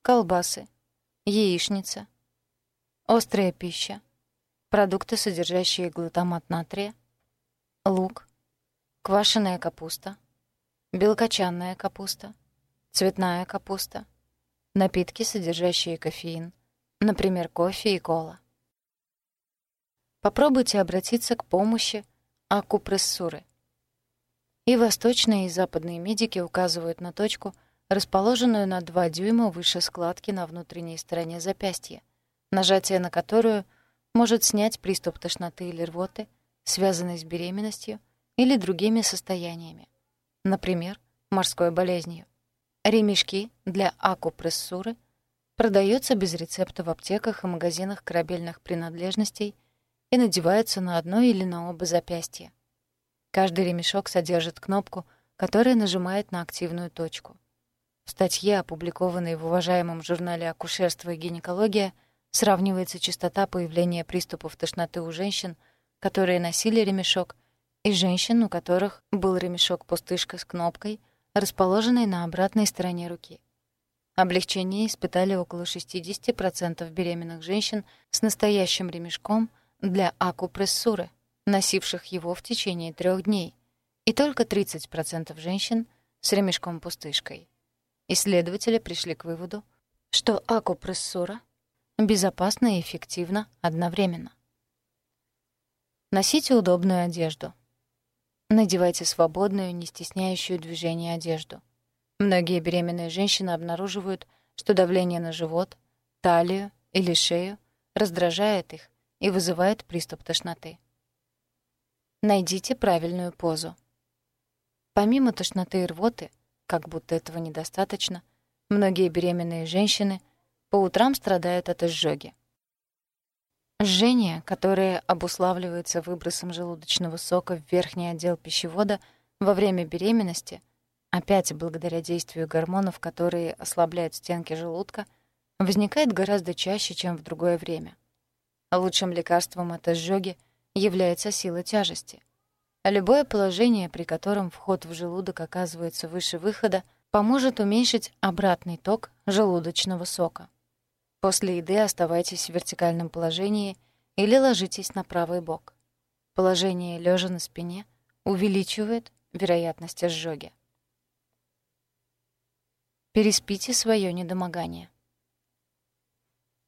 колбасы, яичница, острая пища, продукты, содержащие глутамат натрия, лук, квашеная капуста, белкочанная капуста, цветная капуста, напитки, содержащие кофеин, например, кофе и кола. Попробуйте обратиться к помощи акупрессуры. И восточные, и западные медики указывают на точку, расположенную на 2 дюйма выше складки на внутренней стороне запястья, нажатие на которую может снять приступ тошноты или рвоты, связанный с беременностью или другими состояниями, например, морской болезнью. Ремешки для акупрессуры продаются без рецепта в аптеках и магазинах корабельных принадлежностей и надеваются на одно или на оба запястья. Каждый ремешок содержит кнопку, которая нажимает на активную точку. В статье, опубликованной в уважаемом журнале «Акушерство и гинекология», сравнивается частота появления приступов тошноты у женщин, которые носили ремешок, и женщин, у которых был ремешок-пустышка с кнопкой, расположенной на обратной стороне руки. Облегчение испытали около 60% беременных женщин с настоящим ремешком для акупрессуры, носивших его в течение трех дней, и только 30% женщин с ремешком-пустышкой. Исследователи пришли к выводу, что акупрессура безопасна и эффективна одновременно. Носите удобную одежду. Надевайте свободную, не стесняющую движение одежду. Многие беременные женщины обнаруживают, что давление на живот, талию или шею раздражает их и вызывает приступ тошноты. Найдите правильную позу. Помимо тошноты и рвоты, как будто этого недостаточно, многие беременные женщины по утрам страдают от изжоги. Жжение, которое обуславливается выбросом желудочного сока в верхний отдел пищевода во время беременности, опять благодаря действию гормонов, которые ослабляют стенки желудка, возникает гораздо чаще, чем в другое время. Лучшим лекарством от изжоги является сила тяжести. Любое положение, при котором вход в желудок оказывается выше выхода, поможет уменьшить обратный ток желудочного сока. После еды оставайтесь в вертикальном положении или ложитесь на правый бок. Положение лежа на спине увеличивает вероятность изжоги. Переспите свое недомогание.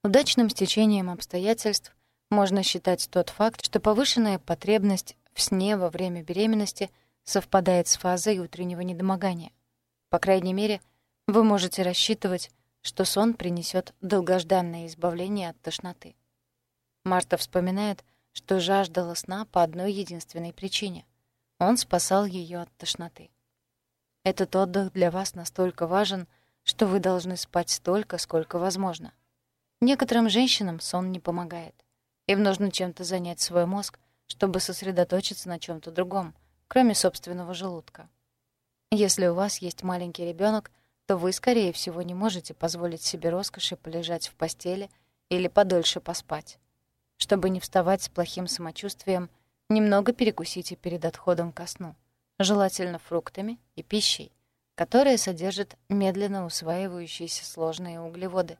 Удачным стечением обстоятельств можно считать тот факт, что повышенная потребность в сне во время беременности совпадает с фазой утреннего недомогания. По крайней мере, вы можете рассчитывать что сон принесет долгожданное избавление от тошноты. Марта вспоминает, что жаждала сна по одной единственной причине. Он спасал ее от тошноты. Этот отдых для вас настолько важен, что вы должны спать столько, сколько возможно. Некоторым женщинам сон не помогает. Им нужно чем-то занять свой мозг, чтобы сосредоточиться на чем то другом, кроме собственного желудка. Если у вас есть маленький ребенок, то вы, скорее всего, не можете позволить себе роскоши полежать в постели или подольше поспать. Чтобы не вставать с плохим самочувствием, немного перекусите перед отходом ко сну, желательно фруктами и пищей, которая содержит медленно усваивающиеся сложные углеводы,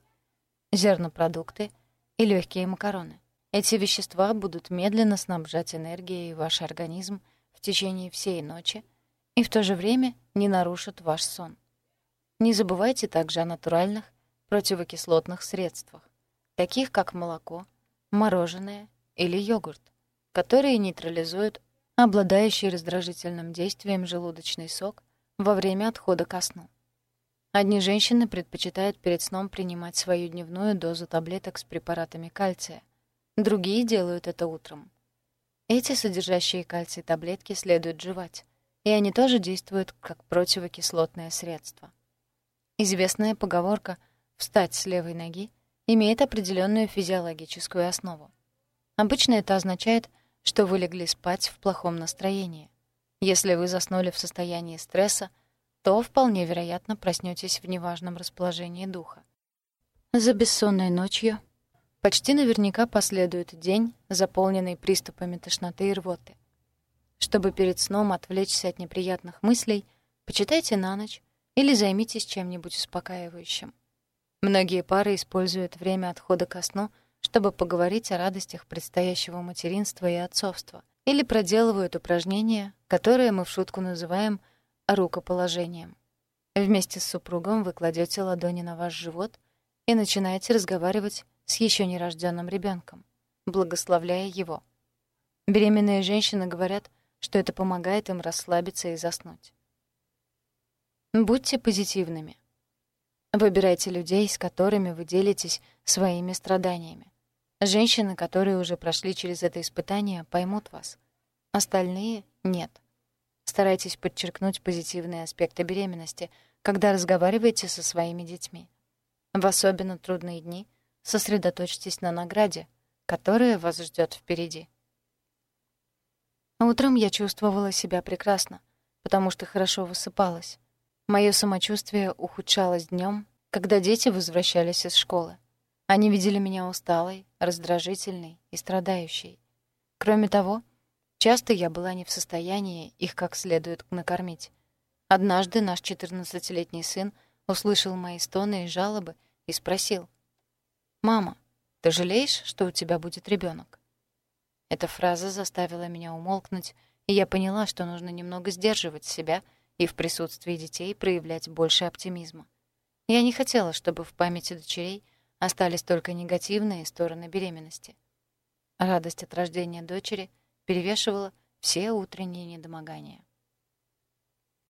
зернопродукты и легкие макароны. Эти вещества будут медленно снабжать энергией ваш организм в течение всей ночи и в то же время не нарушат ваш сон. Не забывайте также о натуральных противокислотных средствах, таких как молоко, мороженое или йогурт, которые нейтрализуют обладающий раздражительным действием желудочный сок во время отхода ко сну. Одни женщины предпочитают перед сном принимать свою дневную дозу таблеток с препаратами кальция, другие делают это утром. Эти содержащие кальций таблетки следует жевать, и они тоже действуют как противокислотное средство. Известная поговорка «встать с левой ноги» имеет определенную физиологическую основу. Обычно это означает, что вы легли спать в плохом настроении. Если вы заснули в состоянии стресса, то вполне вероятно проснётесь в неважном расположении духа. За бессонной ночью почти наверняка последует день, заполненный приступами тошноты и рвоты. Чтобы перед сном отвлечься от неприятных мыслей, почитайте на ночь или займитесь чем-нибудь успокаивающим. Многие пары используют время отхода ко сну, чтобы поговорить о радостях предстоящего материнства и отцовства, или проделывают упражнения, которые мы в шутку называем рукоположением. Вместе с супругом вы кладете ладони на ваш живот и начинаете разговаривать с еще нерожденным ребенком, благословляя его. Беременные женщины говорят, что это помогает им расслабиться и заснуть. Будьте позитивными. Выбирайте людей, с которыми вы делитесь своими страданиями. Женщины, которые уже прошли через это испытание, поймут вас. Остальные — нет. Старайтесь подчеркнуть позитивные аспекты беременности, когда разговариваете со своими детьми. В особенно трудные дни сосредоточьтесь на награде, которая вас ждет впереди. Утром я чувствовала себя прекрасно, потому что хорошо высыпалась. Мое самочувствие ухудшалось днем, когда дети возвращались из школы. Они видели меня усталой, раздражительной и страдающей. Кроме того, часто я была не в состоянии их как следует накормить. Однажды наш 14-летний сын услышал мои стоны и жалобы и спросил. «Мама, ты жалеешь, что у тебя будет ребенок? Эта фраза заставила меня умолкнуть, и я поняла, что нужно немного сдерживать себя и в присутствии детей проявлять больше оптимизма. Я не хотела, чтобы в памяти дочерей остались только негативные стороны беременности. Радость от рождения дочери перевешивала все утренние недомогания.